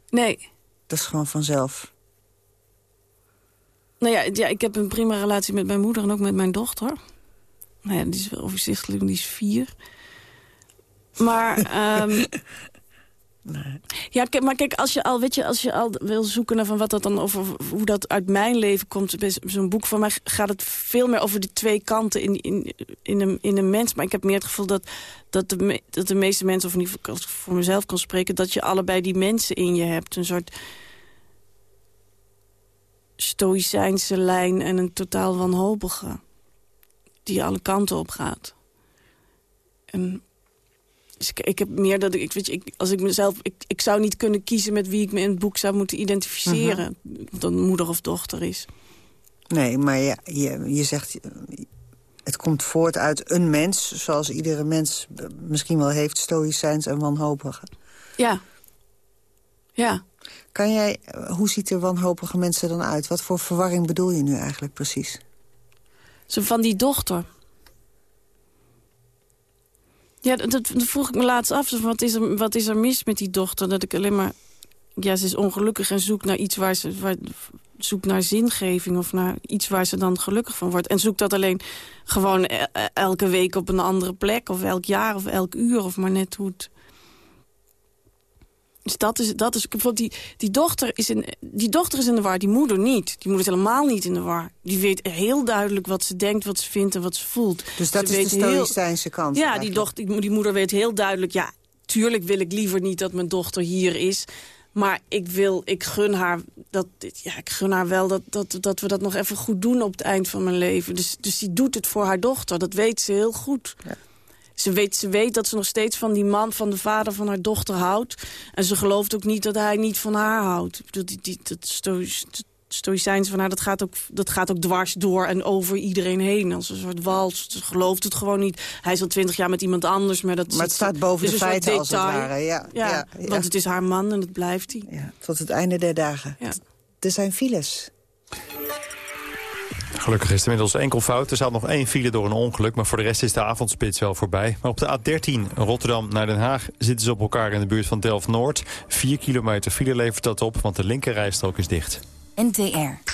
Nee. Dat is gewoon vanzelf? Nou ja, ja, ik heb een prima relatie met mijn moeder en ook met mijn dochter. Nou ja, die is overzichtelijk, die is vier. Maar... Um, nee. Ja, maar kijk, als je al, weet je, als je al wil zoeken naar van wat dat dan over hoe dat uit mijn leven komt, zo'n boek van mij gaat het veel meer over de twee kanten in, in, in, een, in een mens. Maar ik heb meer het gevoel dat, dat, de, dat de meeste mensen, of als ik voor mezelf kan spreken, dat je allebei die mensen in je hebt. Een soort stoïcijnse lijn en een totaal wanhopige. Die alle kanten op gaat. En Dus ik, ik heb meer dat ik, weet je, ik, als ik mezelf, ik, ik zou niet kunnen kiezen met wie ik me in het boek zou moeten identificeren. Mhm. Dat moeder of dochter is. Nee, maar ja, je, je zegt, het komt voort uit een mens, zoals iedere mens misschien wel heeft, stoïcijns en wanhopige. Ja. Ja. Kan jij, hoe ziet de wanhopige mensen dan uit? Wat voor verwarring bedoel je nu eigenlijk precies? Zo van die dochter. Ja, dat, dat vroeg ik me laatst af. Wat is, er, wat is er mis met die dochter? Dat ik alleen maar... Ja, ze is ongelukkig en zoekt naar iets waar ze... Waar, zoekt naar zingeving of naar iets waar ze dan gelukkig van wordt. En zoekt dat alleen gewoon e- e- elke week op een andere plek... of elk jaar of elk uur of maar net hoe het... Dus dat is, dat is bijvoorbeeld die, die, dochter is in, die dochter is in de war, die moeder niet. Die moeder is helemaal niet in de war. Die weet heel duidelijk wat ze denkt, wat ze vindt en wat ze voelt. Dus dat Ze is de heel- stoïcijnse kant Ja, die, dochter, die, die moeder weet heel duidelijk... ja, tuurlijk wil ik liever niet dat mijn dochter hier is... maar ik wil, ik gun haar, dat, ja, ik gun haar wel dat, dat, dat we dat nog even goed doen op het eind van mijn leven. Dus, dus die doet het voor haar dochter, dat weet ze heel goed. Ze weet, ze weet dat ze nog steeds van die man, van de vader van haar dochter houdt. En ze gelooft ook niet dat hij niet van haar houdt. Ik bedoel, Die, die, dat sto, stoïcijns van haar, dat gaat, ook, dat gaat ook dwars door en over iedereen heen. Als een soort wals. Ze gelooft het gewoon niet. Hij is al twintig jaar met iemand anders. Maar, dat Maar het staat boven is de feiten als het ware. Ja, Ja, ja, ja. want het is haar man en dat blijft hij. Ja, tot het einde der dagen. Er zijn files. Gelukkig is het inmiddels enkel fout. Er staat nog één file door een ongeluk, maar voor de rest is de avondspits wel voorbij. Maar op de A13 Rotterdam naar Den Haag zitten ze op elkaar in de buurt van Delft-Noord. Vier kilometer file levert dat op, want de linkerrijstrook is dicht. NTR.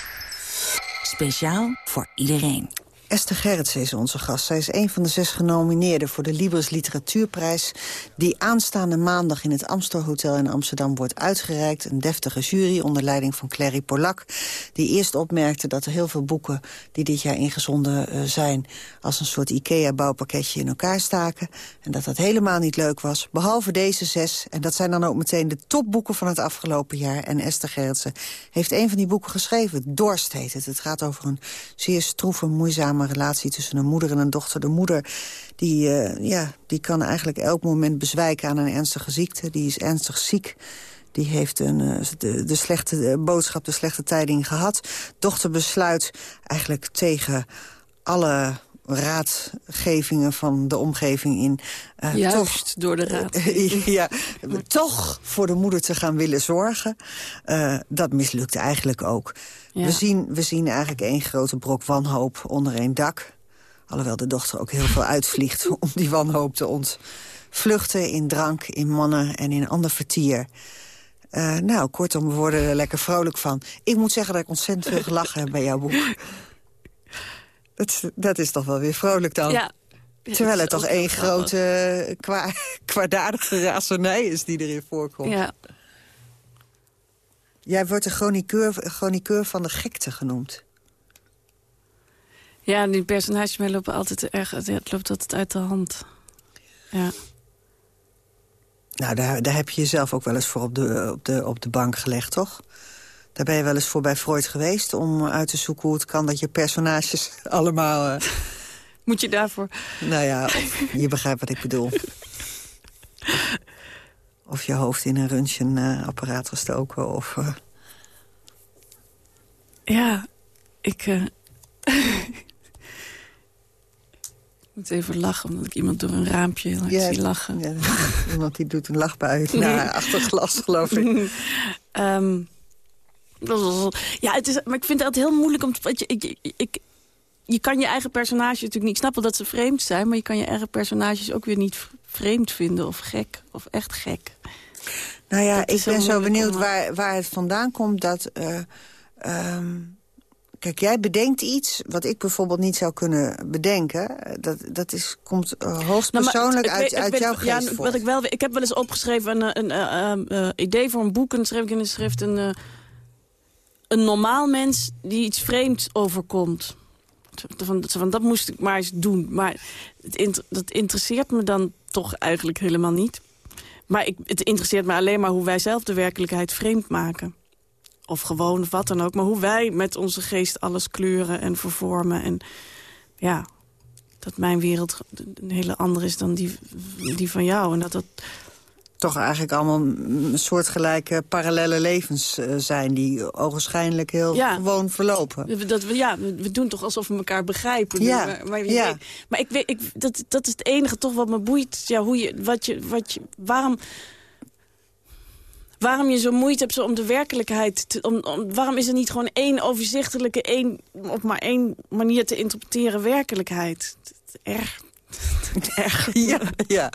Speciaal voor iedereen. Esther Gerritsen is onze gast. Zij is een van de zes genomineerden voor de Libris Literatuurprijs... die aanstaande maandag in het Amstel Hotel in Amsterdam wordt uitgereikt. Een deftige jury onder leiding van Clary Polak... die eerst opmerkte dat er heel veel boeken die dit jaar ingezonden eh, zijn... als een soort IKEA-bouwpakketje in elkaar staken. En dat dat helemaal niet leuk was, behalve deze zes. En dat zijn dan ook meteen de topboeken van het afgelopen jaar. En Esther Gerritsen heeft een van die boeken geschreven. Dorst heet het. Het gaat over een zeer stroeve, moeizame relatie tussen een moeder en een dochter. De moeder die, eh, ja, die kan eigenlijk elk moment bezwijken aan een ernstige ziekte. Die is ernstig ziek. Die heeft een, eh, de, de slechte boodschap, de slechte tijding gehad. Dochter besluit eigenlijk tegen alle raadgevingen van de omgeving in... eh, Juist toch, door de raad. ja, toch voor de moeder te gaan willen zorgen. Dat mislukt eigenlijk ook. Ja. We, zien, we zien eigenlijk één grote brok wanhoop onder één dak. Alhoewel de dochter ook heel veel uitvliegt om die wanhoop te ontvluchten... in drank, in mannen en in ander vertier. Eh, nou, kortom, we worden er lekker vrolijk van. Ik moet zeggen dat ik ontzettend veel gelachen heb bij jouw boek. Dat, is- dat is toch wel weer vrolijk dan? Ja. Terwijl het toch één grote kwa kwaadaardige razernij is die erin voorkomt. Ja. Jij wordt de chroniqueur, chroniqueur van de gekte genoemd. Ja, die personages mij lopen altijd erg... Het loopt altijd uit de hand. Ja. Nou, daar, daar heb je jezelf ook wel eens voor op de, op, de, op de bank gelegd, toch? Daar ben je wel eens voor bij Freud geweest... om uit te zoeken hoe het kan dat je personages allemaal... eh, Moet je daarvoor... nou ja, je begrijpt wat ik bedoel. Of je hoofd in een röntgenapparaat gestoken, of... eh, Ja, ik... eh, ik moet even lachen, omdat ik iemand door een raampje heel hard Ja, zie lachen. ja, iemand die doet een lachbui naar achter glas, geloof ik. Ehm, ja, het is, maar ik vind het altijd heel moeilijk om te... Je, ik, ik, je kan je eigen personage natuurlijk niet... Ik snap wel dat ze vreemd zijn, maar je kan je eigen personages ook weer niet vreemd vinden of gek. Of echt gek. Nou ja, ik ben zo benieuwd om- waar, waar het vandaan komt dat... eh, ehm, kijk, jij bedenkt iets wat ik bijvoorbeeld niet zou kunnen bedenken. Dat, dat is, komt eh, hoogst Nou, persoonlijk uit, weet- uit weet- jouw geest ja, wat ik, wel, weet- ik heb wel eens opgeschreven een, een, eh, eh, eh, idee voor een boek... en dan schreef ik in de schrift een, een normaal mens die iets vreemds overkomt. Van, van, dat moest ik maar eens doen. Maar het, dat interesseert me dan toch eigenlijk helemaal niet. Maar ik, het interesseert me alleen maar hoe wij zelf de werkelijkheid vreemd maken. Of gewoon, of wat dan ook. Maar hoe wij met onze geest alles kleuren en vervormen. En ja, dat mijn wereld een hele andere is dan die, die van jou. En dat dat toch eigenlijk allemaal een soortgelijke parallele levens uh, zijn... die ogenschijnlijk heel gewoon verlopen. Dat we, ja, we doen toch alsof we elkaar begrijpen. Ja. Maar, maar, ja. maar ik weet, ik, dat, dat is het enige toch wat me boeit. Ja, hoe je, wat je, wat je, waarom waarom je zo moeite hebt om de werkelijkheid... Te, om, om, waarom is er niet gewoon één overzichtelijke... Één, op maar één manier te interpreteren werkelijkheid? Erg. Ja, ja.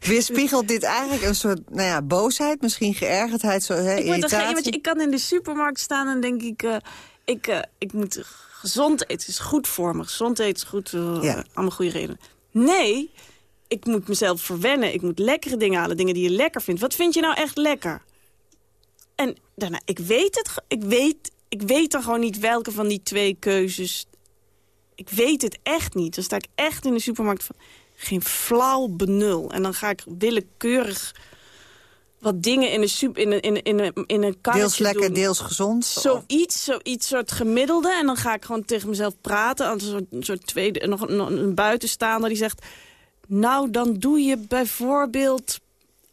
Weerspiegelt dit eigenlijk een soort nou ja, boosheid, misschien geërgerdheid, zo, hè, ik, irritatie? ik kan in de supermarkt staan en denk ik... Uh, ik, uh, ik moet gezond eten, is goed voor me. Gezond eten is goed, uh, ja. allemaal goede redenen. Nee, ik moet mezelf verwennen. Ik moet lekkere dingen halen, dingen die je lekker vindt. Wat vind je nou echt lekker? En daarna, ik weet het, ik weet, ik weet er gewoon niet welke van die twee keuzes. Ik weet het echt niet. Dan sta ik echt in de supermarkt van geen flauw benul. En dan ga ik willekeurig wat dingen in, de soep, in, een, in, in, in een karretje Deels lekker, doen. deels gezond. Zoiets, zoiets soort gemiddelde. En dan ga ik gewoon tegen mezelf praten. Als een soort, een soort tweede, nog een, een buitenstaander die zegt... Nou, dan doe je bijvoorbeeld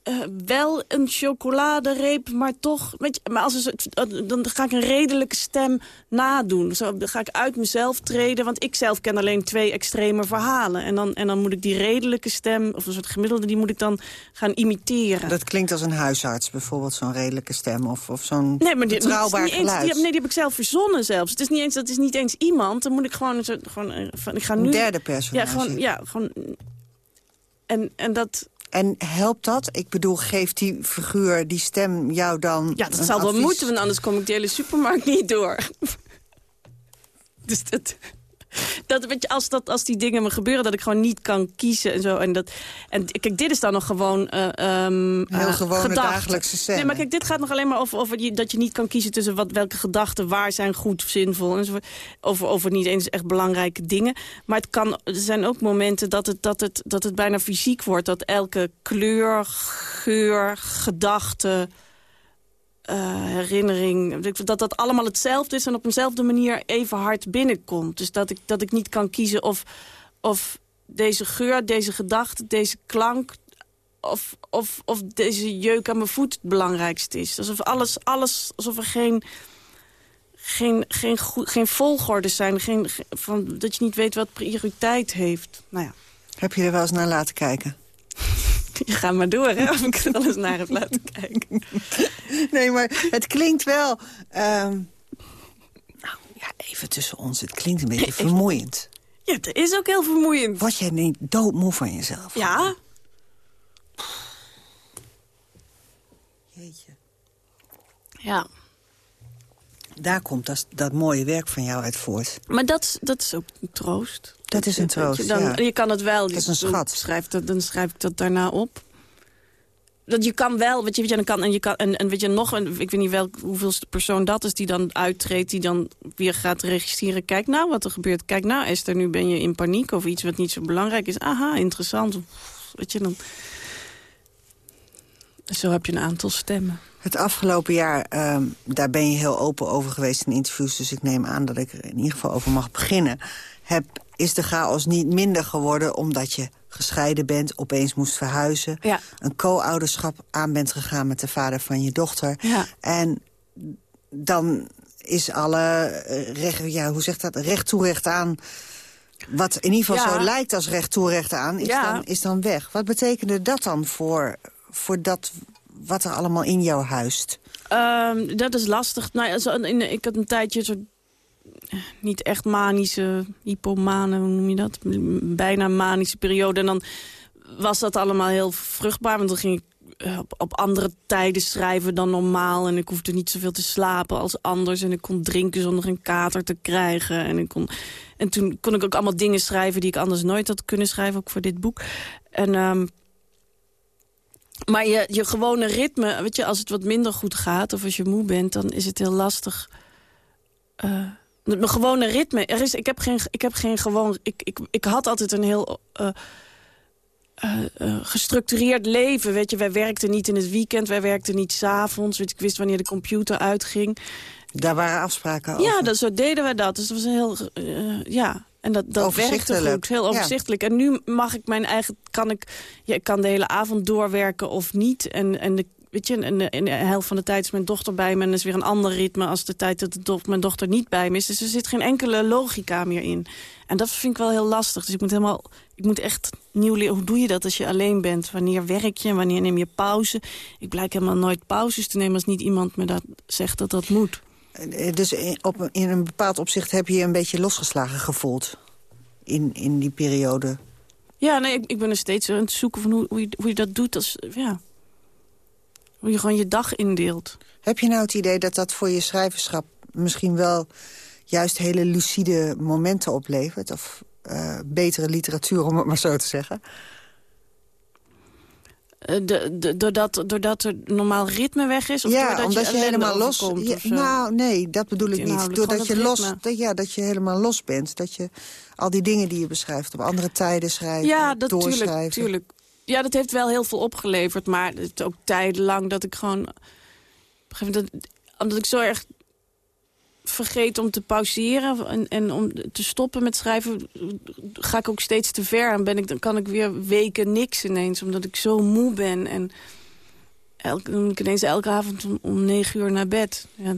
uh, wel een chocoladereep, maar toch... Weet je, maar als een, dan ga ik een redelijke stem nadoen. Zo, dan ga ik uit mezelf treden, want ik zelf ken alleen twee extreme verhalen. En dan, en dan moet ik die redelijke stem, of een soort gemiddelde, die moet ik dan gaan imiteren. Dat klinkt als een huisarts, bijvoorbeeld zo'n redelijke stem, of, of zo'n nee, maar die, betrouwbaar niet, geluid. die, nee, die heb ik zelf verzonnen zelfs. Het is niet eens, dat is niet eens iemand, dan moet ik gewoon... Een gewoon ik ga nu, een derde personage. Ja, gewoon, ja, gewoon en, en dat... En helpt dat? Ik bedoel, geeft die figuur, die stem jou dan Ja, dat zal wel moeten, want anders kom ik de hele supermarkt niet door. dus dat dat, weet je, als, dat, als die dingen me gebeuren, dat ik gewoon niet kan kiezen en zo. En, dat, en kijk, dit is dan nog gewoon uh, um, Heel uh, gewone dagelijkse scène. Nee, maar kijk, dit gaat nog alleen maar over, over dat je niet kan kiezen tussen wat, welke gedachten waar zijn goed, zinvol. Enzovoort. Over, over niet eens echt belangrijke dingen. Maar het kan, er zijn ook momenten dat het, dat, het, dat het bijna fysiek wordt. Dat elke kleur, geur, gedachte uh, herinnering, dat dat allemaal hetzelfde is... en op eenzelfde manier even hard binnenkomt. Dus dat ik, dat ik niet kan kiezen of, of deze geur, deze gedachte, deze klank... Of, of, of deze jeuk aan mijn voet het belangrijkste is. Alsof alles, alles alsof er geen, geen, geen, geen volgorde zijn. Geen, van, dat je niet weet wat prioriteit heeft. Nou ja. Heb je er wel eens naar laten kijken? Je gaat maar door, hè, of ik er alles naar heb laten kijken. Nee, maar het klinkt wel... Um, nou, ja, even tussen ons. Het klinkt een beetje vermoeiend. Ja, het is ook heel vermoeiend. Word jij niet doodmoe van jezelf? Ja. Jeetje. Ja. Daar komt dat, dat mooie werk van jou uit voort. Maar dat, dat is ook een troost. Dat is een troost, je, dan, ja. je kan het wel. Dat is een schat. Schrijf dat, dan schrijf ik dat daarna op. Dat je kan wel, weet je, weet je, dan kan, en, je kan, en, en weet je nog, ik weet niet wel hoeveelste persoon dat is die dan uittreedt, die dan weer gaat registreren. Kijk nou wat er gebeurt. Kijk nou Esther, nu ben je in paniek over iets wat niet zo belangrijk is. Aha, interessant. Weet je, dan... Zo heb je een aantal stemmen. Het afgelopen jaar, uh, daar ben je heel open over geweest in interviews... dus ik neem aan dat ik er in ieder geval over mag beginnen... Heb, is de chaos niet minder geworden omdat je gescheiden bent... opeens moest verhuizen, ja. een co-ouderschap aan bent gegaan... met de vader van je dochter. Ja. En dan is alle, recht, ja, hoe zegt dat, recht toe recht aan... wat in ieder geval Ja. zo lijkt als recht toe recht aan, is, Ja. dan, is dan weg. Wat betekende dat dan voor, voor dat wat er allemaal in jou huist? Ehm, dat is lastig. Nou, in, ik had een tijdje zo niet echt manische, hypomane, hoe noem je dat? Bijna manische periode. En dan was dat allemaal heel vruchtbaar. Want dan ging ik eh, op, andere tijden schrijven dan normaal. En ik hoefde niet zoveel te slapen als anders. En ik kon drinken zonder een kater te krijgen. En, ik kon, en toen kon ik ook allemaal dingen schrijven die ik anders nooit had kunnen schrijven. Ook voor dit boek. En... ehm, maar je, je gewone ritme, weet je, als het wat minder goed gaat... of als je moe bent, dan is het heel lastig. Eh, mijn gewone ritme, er is, ik, heb geen, ik heb geen gewoon... Ik, ik, ik had altijd een heel eh, eh, eh, gestructureerd leven, weet je. Wij werkten niet in het weekend, wij werkten niet s'avonds. Ik wist wanneer de computer uitging. Daar waren afspraken over. Ja, dat, zo deden wij dat. Dus dat was een heel... ja. En dat, dat werkte goed, heel overzichtelijk. En nu mag ik mijn eigen, kan ik, ja, ik kan de hele avond doorwerken of niet. En, en de, weet je, en de, in de helft van de tijd is mijn dochter bij me... en is weer een ander ritme als de tijd dat de mijn dochter niet bij me is. Dus er zit geen enkele logica meer in. En dat vind ik wel heel lastig. Dus ik moet helemaal, ik moet echt nieuw leren. Hoe doe je dat als je alleen bent? Wanneer werk je? Wanneer neem je pauze? Ik blijk helemaal nooit pauzes te nemen als niet iemand me dat zegt dat dat moet. Eh, dus op, in een bepaald opzicht heb je je een beetje losgeslagen gevoeld in, in die periode? Ja, nee, ik, ik ben er steeds aan het zoeken van hoe, hoe, je, hoe je dat doet. Als, ja. Hoe je gewoon je dag indeelt. Heb je nou het idee dat dat voor je schrijverschap misschien wel juist hele lucide momenten oplevert? Of uh, betere literatuur, om het maar zo te zeggen? Eh, de, de, doordat, doordat er normaal ritme weg is? Of ja, doordat omdat je, je helemaal los... Ja, nou, nee, dat bedoel ik niet. Doordat je, los, dat, ja, dat je helemaal los bent. Dat je al die dingen die je beschrijft op andere tijden schrijft, ja, dat, doorschrijven. Tuurlijk, Ja, dat heeft wel heel veel opgeleverd. Maar het ook tijdenlang dat ik gewoon... Dat, omdat ik zo erg vergeet om te pauzeren en, en om te stoppen met schrijven... ga ik ook steeds te ver en ben ik, dan kan ik weer weken niks ineens... omdat ik zo moe ben en elke, dan ik ineens elke avond om, om negen uur naar bed. Ja.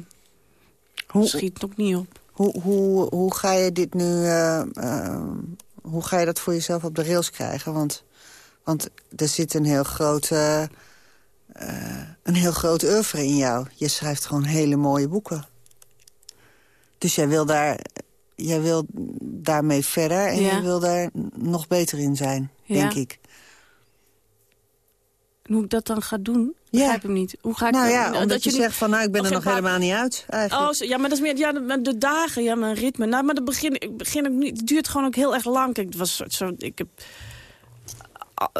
Hoe, schiet nog niet op. Hoe, hoe, hoe ga je dit nu... Uh, uh, hoe ga je dat voor jezelf op de rails krijgen? Want, want er zit een heel groot... Uh, een heel groot oeuvre in jou. Je schrijft gewoon hele mooie boeken. Dus jij wil, daar, jij wil daarmee verder en ja. je wil daar nog beter in zijn, denk ik. En hoe ik dat dan ga doen, begrijp ja. hem niet. Hoe ga ik nou ja, omdat dat je, zegt van, nou, ik ben er nog helemaal niet uit, eigenlijk. Oh, ja, maar dat is meer, ja, de, de dagen, ja, mijn ritme. Nou, maar dat begin, ik begin ook niet, het duurt gewoon ook heel erg lang. Het was zo, ik heb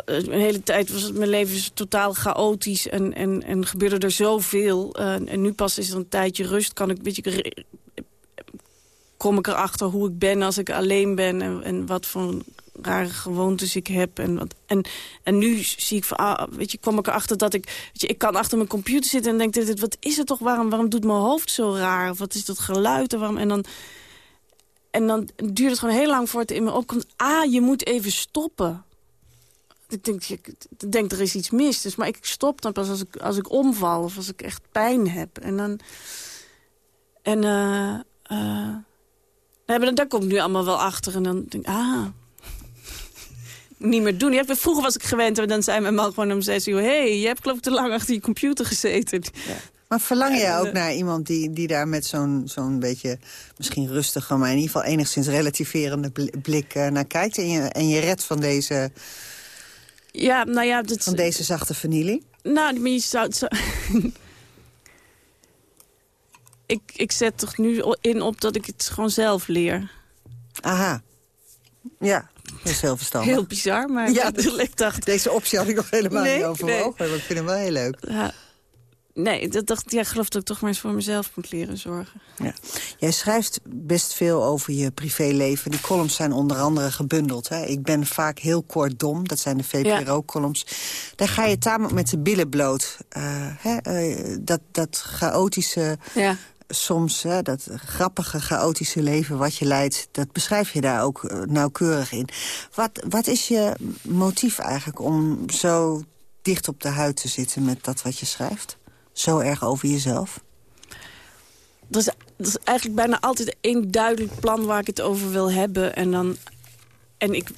een hele tijd was het, mijn leven totaal chaotisch en, en, en gebeurde er zoveel. Uh, en nu pas is er een tijdje rust, kan ik een beetje kom ik erachter hoe ik ben als ik alleen ben... en, wat voor rare gewoontes ik heb. En, wat, en, en nu zie ik van, ah, weet je, kom ik erachter dat ik... Weet je, ik kan achter mijn computer zitten en denk, dit, wat is het toch? Waarom, waarom doet mijn hoofd zo raar? Of wat is dat geluid? En, dan... En dan duurt het gewoon heel lang voor het in me opkomt. Ah, je moet even stoppen. Ik denk, ik denk, er is iets mis. Dus, maar ik stop dan pas als ik, als ik omval of als ik echt pijn heb. En dan... En... Uh, uh, Nee, maar daar kom ik nu allemaal wel achter. En dan denk ik, ah, niet meer doen. Ja, vroeger was ik gewend en dan zei mijn man gewoon om zes uur... hé, hey, je hebt geloof ik te lang achter je computer gezeten. Ja. Maar verlang je ook naar iemand die, die daar met zo'n zo'n beetje... misschien rustige, maar in ieder geval enigszins relativerende blik naar kijkt... En je, en je redt van deze... Ja, nou ja... Dat, van deze zachte vernieling? Nou, je zou... Zo, ik, ik zet toch nu in op dat ik het gewoon zelf leer. Aha. Ja, dat is heel verstandig. Heel bizar, maar ja, ik dacht... Deze optie had ik nog helemaal niet overwogen, maar ik vind hem wel heel leuk. Ja. Nee, dat dacht, ja, geloof dat ik toch maar eens voor mezelf moet leren zorgen. Ja. Jij schrijft best veel over je privéleven. Die columns zijn onder andere gebundeld. Hè? Ik ben vaak heel kort dom, dat zijn de VPRO-columns. Daar ga je tamelijk met de billen bloot. Uh, hè? Uh, dat, dat chaotische ja soms hè, dat grappige, chaotische leven wat je leidt... dat beschrijf je daar ook uh, nauwkeurig in. Wat, wat is je motief eigenlijk om zo dicht op de huid te zitten... met dat wat je schrijft? Zo erg over jezelf? Dat is, is eigenlijk bijna altijd één duidelijk plan waar ik het over wil hebben. En, dan, en, ik,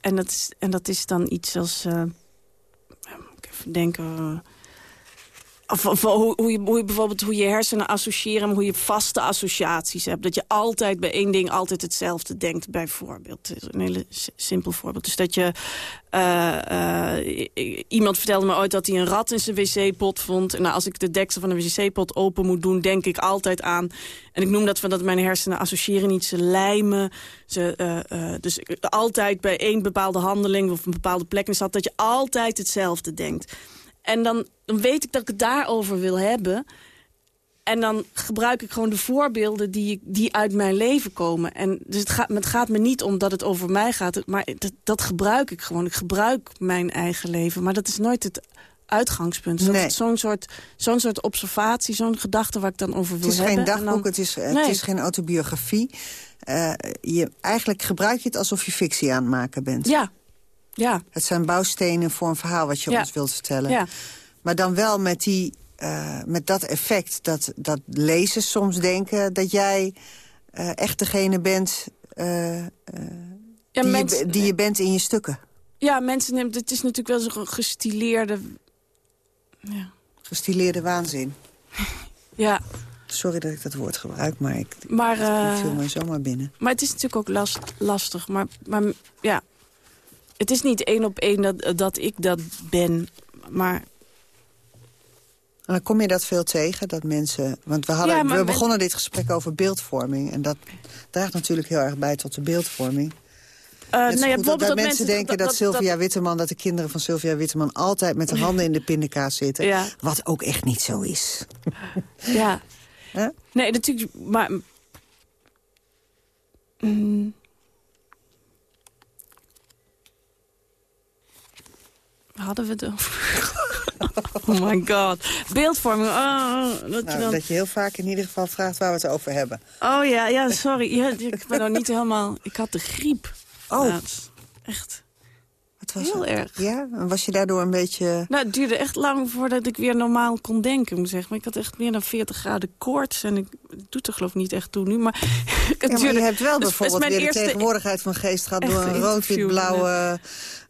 en, dat, is, en dat is dan iets als... Uh, even denken... Hoe, je, bijvoorbeeld hoe je hersenen associëren... hoe je vaste associaties hebt. Dat je altijd bij één ding altijd hetzelfde denkt, bijvoorbeeld. Een hele simpel voorbeeld. Dus dat je... Uh, uh, iemand vertelde me ooit dat hij een rat in zijn wc-pot vond. Nou, als ik de deksel van een wc-pot open moet doen... denk ik altijd aan... En ik noem dat van dat mijn hersenen associëren niet. Ze lijmen. Ze, uh, dus altijd bij één bepaalde handeling... of een bepaalde plek is dat... dat je altijd hetzelfde denkt. En dan, dan weet ik dat ik het daarover wil hebben. En dan gebruik ik gewoon de voorbeelden die, die uit mijn leven komen. En dus het gaat, het gaat me niet om dat het over mij gaat. Maar dat, dat gebruik ik gewoon. Ik gebruik mijn eigen leven. Maar dat is nooit het uitgangspunt. Dus nee. Zo'n soort, zo'n soort observatie, zo'n gedachte waar ik dan over wil hebben. Het is geen dagboek, het, is, het is geen autobiografie. eh, je, eigenlijk gebruik je het alsof je fictie aan het maken bent. Ja, ja. Het zijn bouwstenen voor een verhaal wat je Ja. ons wilt vertellen. Ja. Maar dan wel met, die, eh, met dat effect dat, dat lezers soms denken... dat jij eh, echt degene bent eh, Ja, die, mensen- je, die je bent in je stukken. Ja, mensen nemen... Het is natuurlijk wel zo'n gestileerde... Ja. Gestileerde waanzin. Ja, Sorry dat ik dat woord gebruik, maar ik, maar... eh, viel me zomaar binnen. Maar het is natuurlijk ook last, lastig. Maar, maar ja, het is niet één op één dat, dat ik dat ben. Maar En dan kom je dat veel tegen, dat mensen... Want we, hadden, Ja, we men- begonnen dit gesprek over beeldvorming. En dat draagt natuurlijk heel erg bij tot de beeldvorming. zo nou ja, dat, bijvoorbeeld dat mensen denken dat, Sylvia Witteman... dat de kinderen van Sylvia Witteman altijd met de handen in de pindakaas zitten. Ja. Wat ook echt niet zo is. Ja. Nee, natuurlijk, maar... Mm. Hadden we het over? oh my god. Beeldvorming. Oh, dat je Nou, dan... dat je heel vaak in ieder geval vraagt waar we het over hebben. oh ja, ja, sorry. Ja, ik ben nou niet helemaal... Ik had de griep. Oh. Echt. Was Heel het? erg. Ja? En was je daardoor een beetje... Nou, het duurde echt lang voordat ik weer normaal kon denken, zeggen. Maar ik had echt meer dan 40 graden koorts. En ik het doet er geloof ik niet echt toe nu. Maar het Ja, maar duurde... je hebt wel bijvoorbeeld weer de eerste- tegenwoordigheid van geest gehad... door een rood-wit-blauwe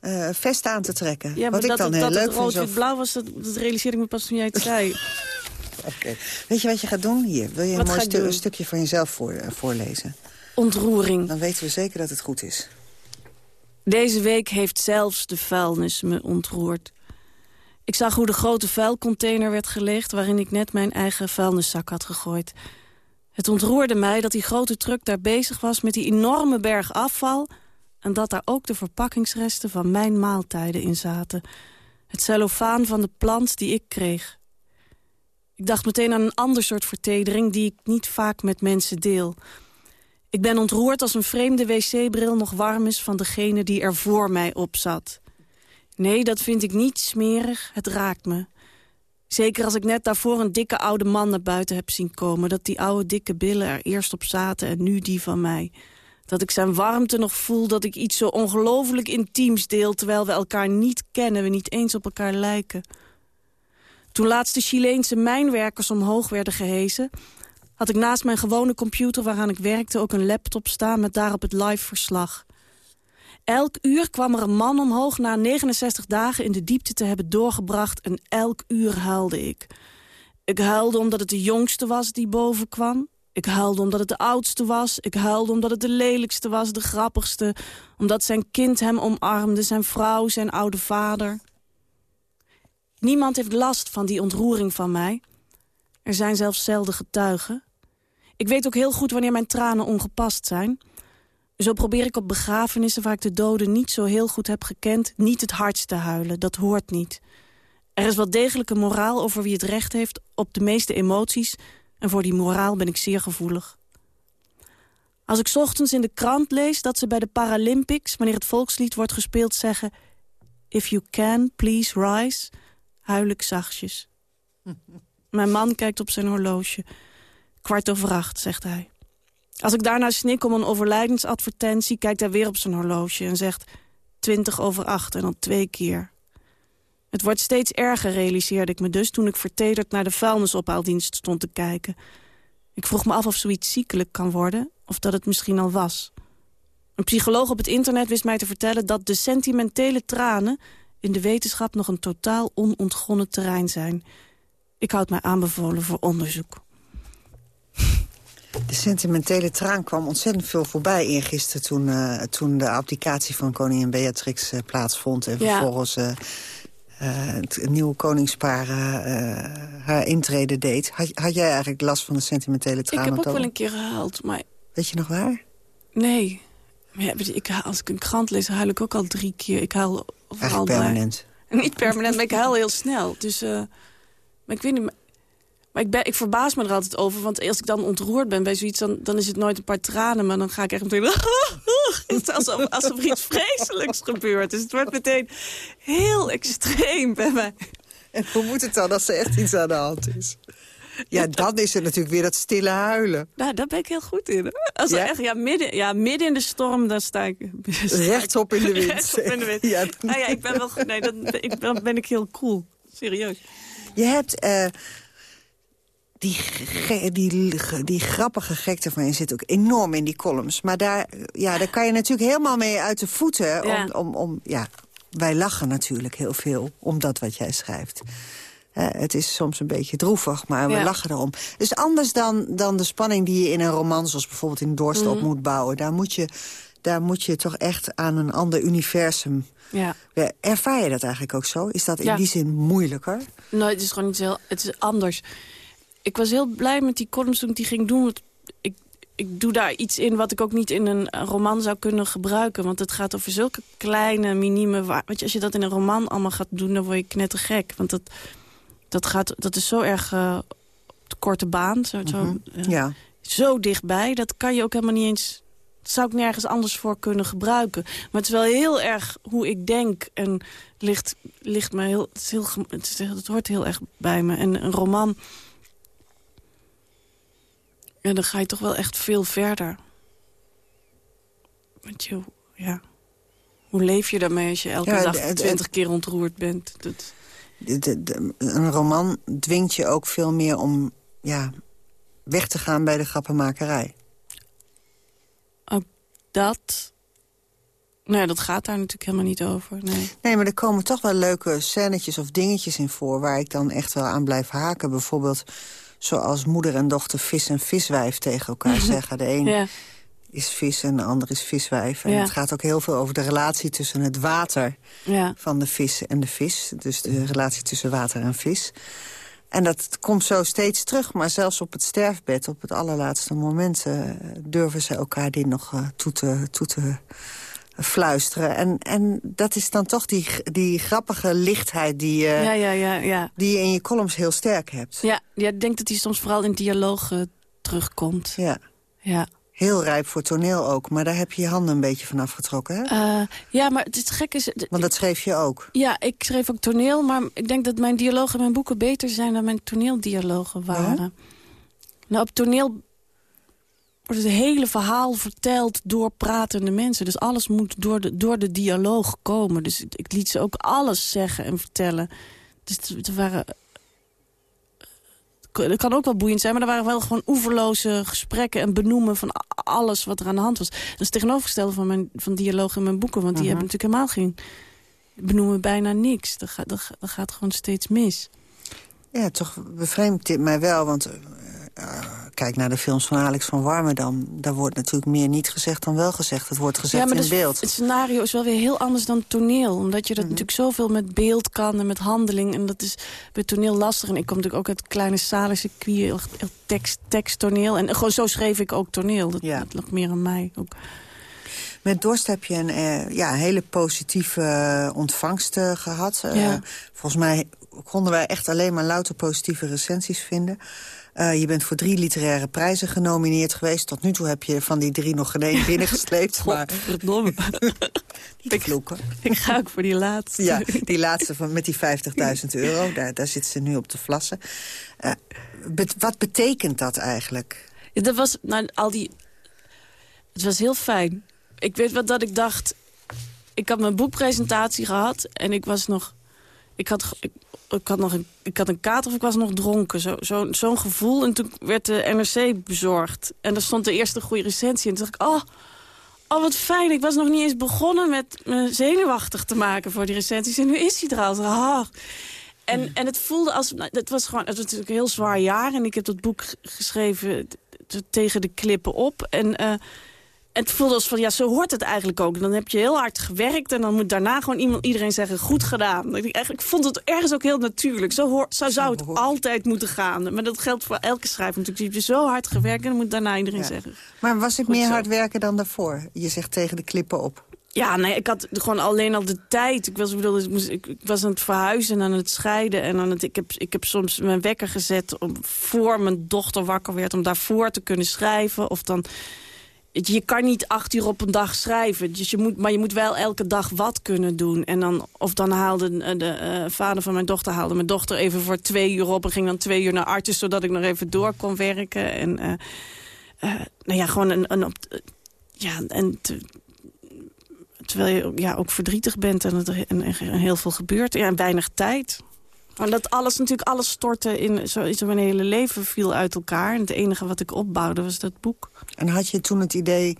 eh, vest aan te trekken. Ja, maar Wat ik dat, dan het- heel dat leuk zo- rood-wit-blauw was, dat, dat realiseerde ik me pas toen jij het zei. Oké. Weet je wat je gaat doen? Hier, wil je een Wat mooi stu- een stukje van jezelf voor, eh, voorlezen? Ontroering. Dan weten we zeker dat het goed is. Deze week heeft zelfs de vuilnis me ontroerd. Ik zag hoe de grote vuilcontainer werd gelegd... waarin ik net mijn eigen vuilniszak had gegooid. Het ontroerde mij dat die grote truck daar bezig was... met die enorme berg afval... en dat daar ook de verpakkingsresten van mijn maaltijden in zaten. Het cellofaan van de plant die ik kreeg. Ik dacht meteen aan een ander soort vertedering... die ik niet vaak met mensen deel... Ik ben ontroerd als een vreemde wc-bril nog warm is van degene die er voor mij op zat. Nee, dat vind ik niet smerig, het raakt me. Zeker als ik net daarvoor een dikke oude man naar buiten heb zien komen... dat die oude dikke billen er eerst op zaten en nu die van mij. Dat ik zijn warmte nog voel, dat ik iets zo ongelooflijk intiems deel... terwijl we elkaar niet kennen, we niet eens op elkaar lijken. Toen laatst de Chileense mijnwerkers omhoog werden gehezen had ik naast mijn gewone computer waaraan ik werkte... ook een laptop staan met daarop het live verslag. Elk uur kwam er een man omhoog na 69 dagen in de diepte te hebben doorgebracht... en elk uur huilde ik. Ik huilde omdat het de jongste was die boven kwam. Ik huilde omdat het de oudste was. Ik huilde omdat het de lelijkste was, de grappigste. Omdat zijn kind hem omarmde, zijn vrouw, zijn oude vader. Niemand heeft last van die ontroering van mij. Er zijn zelfs zelden getuigen. Ik weet ook heel goed wanneer mijn tranen ongepast zijn. Zo probeer ik op begrafenissen waar ik de doden niet zo heel goed heb gekend... niet het hardst te huilen, dat hoort niet. Er is wel degelijk een moraal over wie het recht heeft op de meeste emoties... en voor die moraal ben ik zeer gevoelig. Als ik 's ochtends in de krant lees dat ze bij de Paralympics... wanneer het volkslied wordt gespeeld zeggen... If you can, please rise, huil ik zachtjes. Mijn man kijkt op zijn horloge. Kwart over acht, zegt hij. Als ik daarna snik om een overlijdensadvertentie... kijkt hij weer op zijn horloge en zegt... twintig over acht en dan twee keer. Het wordt steeds erger, realiseerde ik me dus... toen ik vertederd naar de vuilnisophaaldienst stond te kijken. Ik vroeg me af of zoiets ziekelijk kan worden... of dat het misschien al was. Een psycholoog op het internet wist mij te vertellen... dat de sentimentele tranen in de wetenschap nog een totaal onontgonnen terrein zijn. Ik houd mij aanbevolen voor onderzoek. De sentimentele traan kwam ontzettend veel voorbij eergisteren... toen, eh, toen de abdicatie van koningin Beatrix eh, plaatsvond... en Ja. vervolgens eh, het nieuwe koningspaar haar intrede deed. Had, had jij eigenlijk last van de sentimentele Ik traan? heb ook wel een keer gehuild, maar Weet je nog waar? nee. Maar ja, je, ik, als ik een krant lees, huil ik ook al drie keer. Ik Eigenlijk bij- permanent. Niet permanent, maar ik huil heel snel. Dus, maar ik weet niet... maar- ik, ben, ik verbaas me er altijd over, want als ik dan ontroerd ben bij zoiets... Dan, dan is het nooit een paar tranen, maar dan ga ik echt meteen... Alsof, alsof er iets vreselijks gebeurt. Dus het wordt meteen heel extreem bij mij. En hoe moet het dan als er echt iets aan de hand is? Ja, dan is er natuurlijk weer dat stille huilen. Nou, daar ben ik heel goed in. Als ja? echt, ja, midden, ja, midden in de storm, dan sta ik... Rechtop in de wind. Rechtop in de wind. Ja. Nou ja, ik ben wel... Nee, dan, ik, dan ben ik heel cool. Serieus. Je hebt... Uh, die, die, die grappige gekte van je zit ook enorm in die columns. Maar daar, ja, daar kan je natuurlijk helemaal mee uit de voeten. Om, om, om, ja, wij lachen natuurlijk heel veel om dat wat jij schrijft. het is soms een beetje droevig, maar we lachen erom. Dus anders dan, dan de spanning die je in een roman... zoals bijvoorbeeld in Dorst mm moet bouwen... Daar moet, je, daar moet je toch echt aan een ander universum... Ja. Ervaar je dat eigenlijk ook zo? Is dat in die zin moeilijker? Nee, het is gewoon niet heel... Het is anders. Ik was heel blij met die columns toen ik die ging doen. Want ik ik doe daar iets in wat ik ook niet in een roman zou kunnen gebruiken. Want het gaat over zulke kleine, minieme... Weet je, als je dat in een roman allemaal gaat doen, dan word je knettergek. Want dat, dat, gaat, dat is zo erg uh, de korte baan. Zo, zo, mhm. ja. zo dichtbij. Dat kan je ook helemaal niet eens... Dat zou ik nergens anders voor kunnen gebruiken. Maar het is wel heel erg hoe ik denk. En ligt, ligt me heel, het, is heel, het, is, het hoort heel erg bij me. En een roman en dan ga je toch wel echt veel verder. Want je, ja... Hoe leef je daarmee als je elke dag twintig keer ontroerd bent? Dat... een roman dwingt je ook veel meer om ja, weg te gaan bij de grappenmakerij. Ook dat... Nee, dat gaat daar natuurlijk helemaal niet over. Nee. nee, maar er komen toch wel leuke scènetjes of dingetjes in voor... waar ik dan echt wel aan blijf haken. Bijvoorbeeld zoals moeder en dochter vis en viswijf tegen elkaar zeggen. De een is vis en de ander is viswijf. En het gaat ook heel veel over de relatie tussen het water ja. van de vis en de vis. Dus de relatie tussen water en vis. En dat komt zo steeds terug, maar zelfs op het sterfbed, op het allerlaatste moment... Uh, durven ze elkaar die nog uh, toe, te, toe te fluisteren. En, en dat is dan toch die, die grappige lichtheid die, je, ja, ja, ja, ja. die je in je columns heel sterk hebt. Ja, ja ik denk dat die soms vooral in dialoog uh, terugkomt. Ja. ja. Heel rijp voor toneel ook, maar daar heb je je handen een beetje van afgetrokken, hè? Uh, ja, maar het, gek is... Want dat schreef je ook? Ja, ik schreef ook toneel, maar ik denk dat mijn dialogen in mijn boeken beter zijn dan mijn toneeldialogen waren. Nou, op toneel wordt het hele verhaal verteld door pratende mensen. Dus alles moet door de, door de dialoog komen. Dus ik liet ze ook alles zeggen en vertellen. Dus het, waren... Het kan ook wel boeiend zijn, maar er waren wel gewoon oeverloze gesprekken... en benoemen van alles wat er aan de hand was. Dat is het tegenovergestelde van, mijn, van dialoog in mijn boeken. Want die mhm. hebben natuurlijk helemaal geen... benoemen bijna niks. Dat gaat, dat, dat gaat gewoon steeds mis. Ja, toch bevreemdt dit mij wel, want uh, kijk naar de films van Alex van Warmerdam... daar wordt natuurlijk meer niet gezegd dan wel gezegd. Het wordt gezegd in beeld. Het scenario is wel weer heel anders dan toneel. Omdat je dat mhm. natuurlijk zoveel met beeld kan en met handeling. En dat is bij toneel lastig. En ik kom natuurlijk ook uit kleine zalen, circuit, tekst, tekst, toneel. En gewoon zo schreef ik ook toneel. Dat, ja. dat lag meer aan mij ook. Met Dorst heb je een uh, ja, hele positieve uh, ontvangst uh, gehad. Ja. Volgens mij konden wij echt alleen maar louter positieve recensies vinden. Uh, je bent voor drie literaire prijzen genomineerd geweest. Tot nu toe heb je van die drie nog geen één binnengesleept. maar... Ik, vloeken. ik ga ook voor die laatste. Ja, die laatste van, met die 50.000 euro. Daar, daar zit ze nu op te vlassen. Uh, wat betekent dat eigenlijk? Ja, dat was, nou, al die... Het was heel fijn. Ik weet wat dat ik dacht... Ik had mijn boekpresentatie gehad en ik was nog... Ik had, ik had nog een, ik had een kater of ik was nog dronken. Zo'n zo, zo'n gevoel. En toen werd de NRC bezorgd. En daar stond de eerste goede recensie. En toen dacht ik, oh, oh, wat fijn. Ik was nog niet eens begonnen met me zenuwachtig te maken voor die recensies. En nu is hij er al. Oh. En, en het voelde als... Nou, het was gewoon het was natuurlijk een heel zwaar jaar. En ik heb dat boek geschreven tegen de klippen op. En... Uh, het voelde als van, ja, zo hoort het eigenlijk ook. Dan heb je heel hard gewerkt en dan moet daarna gewoon iemand, iedereen zeggen, goed gedaan. Ik, eigenlijk, vond het ergens ook heel natuurlijk. Zo, zou het altijd moeten gaan. Maar dat geldt voor elke schrijver natuurlijk. Je hebt zo hard gewerkt en dan moet daarna iedereen zeggen. Maar was het meer hard werken dan daarvoor? Je zegt tegen de klippen op. Ja, nee, ik had gewoon alleen al de tijd. Ik was, bedoel, ik, moest, ik, was aan het verhuizen en aan het scheiden. En aan het, ik, heb, ik heb soms mijn wekker gezet om voor mijn dochter wakker werd... om daarvoor te kunnen schrijven. Of dan je kan niet acht uur op een dag schrijven. Dus je moet, maar je moet wel elke dag wat kunnen doen. En dan, of dan haalde de, de eh, vader van mijn dochter haalde mijn dochter even voor twee uur op... en ging dan twee uur naar artis, zodat ik nog even door kon werken. En uh, nou ja, gewoon een... een ja, en te, terwijl je ja, ook verdrietig bent en, er, en, heel veel gebeurt. En weinig tijd. Maar dat alles natuurlijk, alles stortte in zo, zo mijn hele leven viel uit elkaar. En het enige wat ik opbouwde was dat boek. En had je toen het idee,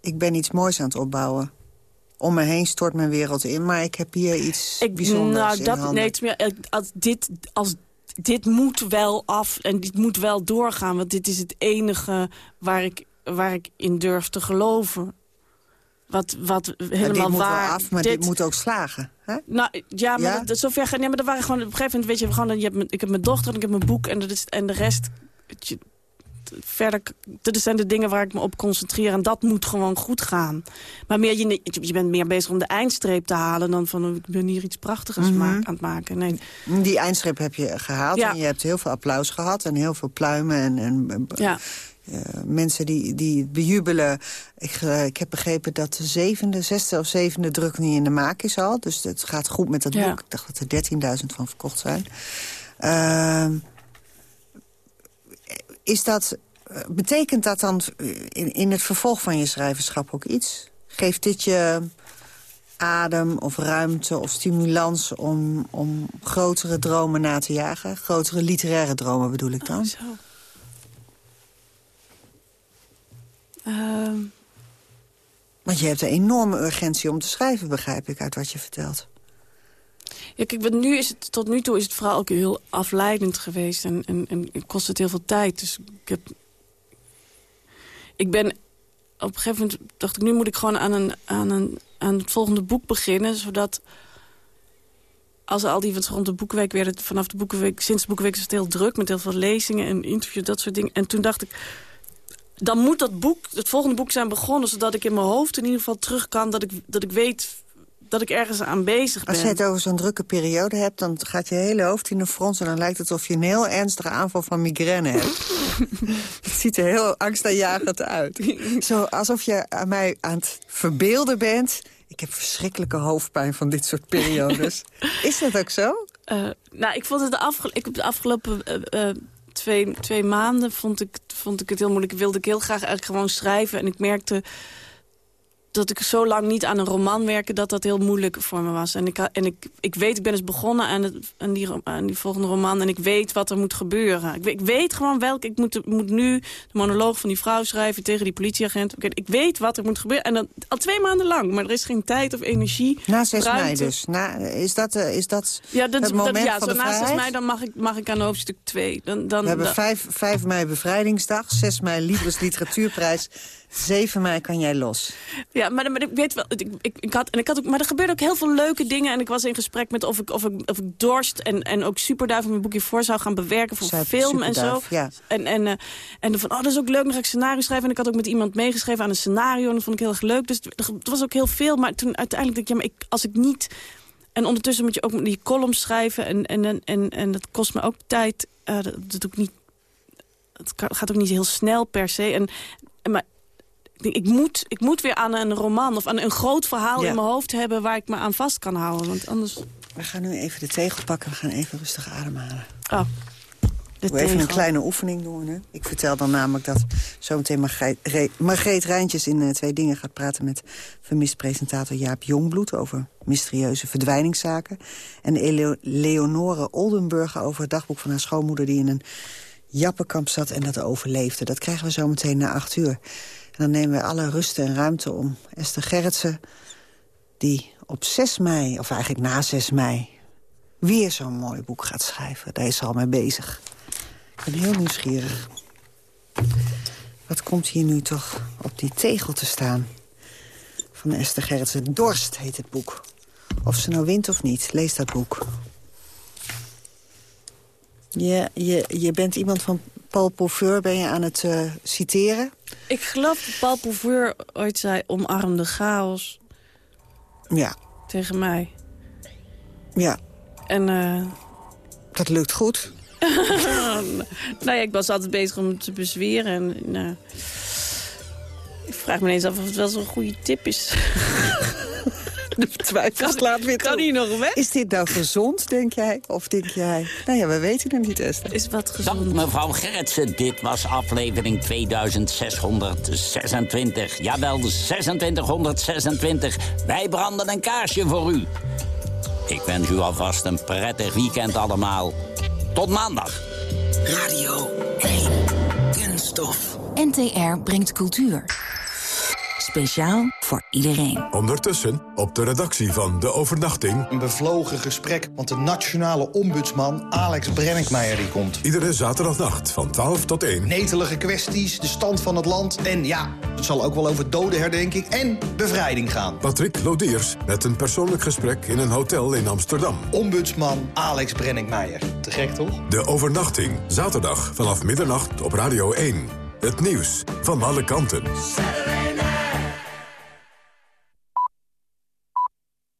ik ben iets moois aan het opbouwen? Om me heen stort mijn wereld in, maar ik heb hier iets ik, bijzonders nou, dat, in Nee, als dit, als dit moet wel af en dit moet wel doorgaan. Want dit is het enige waar ik, waar ik in durf te geloven. Wat, wat helemaal dit waar... Moet af, maar dit, moet ook slagen. Hè? Nou, ja, maar, ja? Dat, zover. Ja, maar dat waren gewoon op een gegeven moment, weet je, gewoon, je hebt, ik heb mijn dochter en ik heb mijn boek en, dat is, en de rest. Je, verder, dat zijn de dingen waar ik me op concentreer. En dat moet gewoon goed gaan. Maar meer, je, je bent meer bezig om de eindstreep te halen... dan van, oh, ik ben hier iets prachtigs mm -hmm. aan het maken. Nee. Die eindstreep heb je gehaald. Ja. En je hebt heel veel applaus gehad. En heel veel pluimen. En, en ja. Uh, mensen die, die bejubelen. Ik, uh, ik heb begrepen dat de zevende, zesde of zevende druk niet in de maak is al. Dus het gaat goed met dat ja. boek. Ik dacht dat er 13.000 van verkocht zijn. Uh, is dat, betekent dat dan in, in het vervolg van je schrijverschap ook iets? Geeft dit je adem of ruimte of stimulans om, om grotere dromen na te jagen? Grotere literaire dromen bedoel ik dan? Oh, zo. Uh... Want je hebt een enorme urgentie om te schrijven, begrijp ik, uit wat je vertelt. Ja, kijk, nu is het, tot nu toe is het vooral ook heel afleidend geweest. En, en, en kost het heel veel tijd. Dus ik heb... Ik ben... Op een gegeven moment dacht ik, nu moet ik gewoon aan, een, aan, een, aan het volgende boek beginnen. Zodat als al die, want rond de boekenweek werd vanaf de boekenweek, sinds de boekenweek is het heel druk met heel veel lezingen en interviews, dat soort dingen. En toen dacht ik, dan moet dat boek, het volgende boek zijn begonnen... zodat ik in mijn hoofd in ieder geval terug kan... dat ik, dat ik weet dat ik ergens aan bezig ben. Als je het over zo'n drukke periode hebt... dan gaat je hele hoofd in de frons... en dan lijkt het alsof je een heel ernstige aanval van migraine hebt. het ziet er heel angstaanjagend uit. Zo alsof je aan mij aan het verbeelden bent... ik heb verschrikkelijke hoofdpijn van dit soort periodes. Is dat ook zo? Uh, nou, ik vond het de, afge ik heb de afgelopen... Uh, uh, twee, twee maanden vond ik, vond ik het heel moeilijk. Wilde ik heel graag eigenlijk gewoon schrijven. En ik merkte dat ik zo lang niet aan een roman werkte... dat dat heel moeilijk voor me was. En ik, en ik, ik weet, ik ben dus begonnen aan, het, aan, die, aan die volgende roman... en ik weet wat er moet gebeuren. Ik, ik weet gewoon welke... Ik moet, moet nu de monoloog van die vrouw schrijven tegen die politieagent. Ik, ik weet wat er moet gebeuren. En dat, al twee maanden lang. Maar er is geen tijd of energie. Na 6 mei dus. Na, is, dat, uh, is dat ja, dat, het moment dat, ja, van zo de na 6 vrijheid? mei dan mag ik, mag ik aan hoofdstuk 2. Dan, dan, We hebben dan- 5, 5 mei bevrijdingsdag, 6 mei Libris Literatuurprijs... 7 mei kan jij los. Ja, maar, maar ik weet wel, ik, ik, ik had, en ik had ook, maar er gebeurden ook heel veel leuke dingen. En ik was in gesprek met of ik, of ik, of ik Dorst en, en ook Superduif mijn boekje voor zou gaan bewerken voor Super- film en zo. Ja. En, en, eh, en dan van, oh, dat is ook leuk, dan ga ik scenario schrijven. En ik had ook met iemand meegeschreven aan een scenario. En dat vond ik heel erg leuk. Dus het was ook heel veel. Maar toen uiteindelijk dacht ik, ja, maar ik, als ik niet... En ondertussen moet je ook die columns schrijven. En, en, en, en, en dat kost me ook tijd. Eh, dat, dat doe ik niet... Het gaat ook niet heel snel per se. En, en maar ik moet, ik moet weer aan een roman of aan een groot verhaal Ja. in mijn hoofd hebben... waar ik me aan vast kan houden. Want anders... We gaan nu even de tegel pakken. We gaan even rustig ademhalen. Oh, Doe even een kleine oefening doen. Hè? Ik vertel dan namelijk dat zometeen Margreet, Re- Margreet Rijntjes in eh, Twee Dingen gaat praten met vermist presentator Jaap Jongbloed over mysterieuze verdwijningszaken. En Leonore Oldenburger over het dagboek van haar schoonmoeder die in een jappenkamp zat en dat overleefde. Dat krijgen we zometeen na acht uur. En dan nemen we alle rust en ruimte om Esther Gerritsen... die op 6 mei, of eigenlijk na 6 mei... weer zo'n mooi boek gaat schrijven. Daar is ze al mee bezig. Ik ben heel nieuwsgierig. Wat komt hier nu toch op die tegel te staan? Van Esther Gerritsen. Dorst heet het boek. Of ze nou wint of niet, lees dat boek. Je, je, je bent iemand van Paul Pauveur, ben je aan het eh, citeren? Ik geloof dat Paul Pauveur ooit zei... omarm de chaos Ja, tegen mij. ja, En eh, dat lukt goed. nou ja, ik was altijd bezig om te bezweren. En, nou, Ik vraag me eens af of het wel zo'n goede tip is. De twijfel slaat weer Kan hij nog weg? Is dit nou gezond, denk jij? Of denk jij... Nou ja, we weten het niet, Esther. Is wat Dank gezond. mevrouw Gerritsen. Dit was aflevering 2626. Jawel, 2626. Wij branden een kaarsje voor u. Ik wens u alvast een prettig weekend allemaal. Tot maandag. Radio 1. Kunststof. NTR brengt cultuur. Speciaal voor iedereen. Ondertussen op de redactie van De Overnachting... Een bevlogen gesprek, want de nationale ombudsman Alex Brenninkmeijer die komt. iedere zaterdagnacht van 12 tot 1... Netelige kwesties, de stand van het land en ja, het zal ook wel over dodenherdenking en bevrijding gaan. Patrick Lodiers met een persoonlijk gesprek in een hotel in Amsterdam. Ombudsman Alex Brenninkmeijer. Te gek toch? De Overnachting, zaterdag vanaf middernacht op Radio 1. Het nieuws van alle kanten. Saturday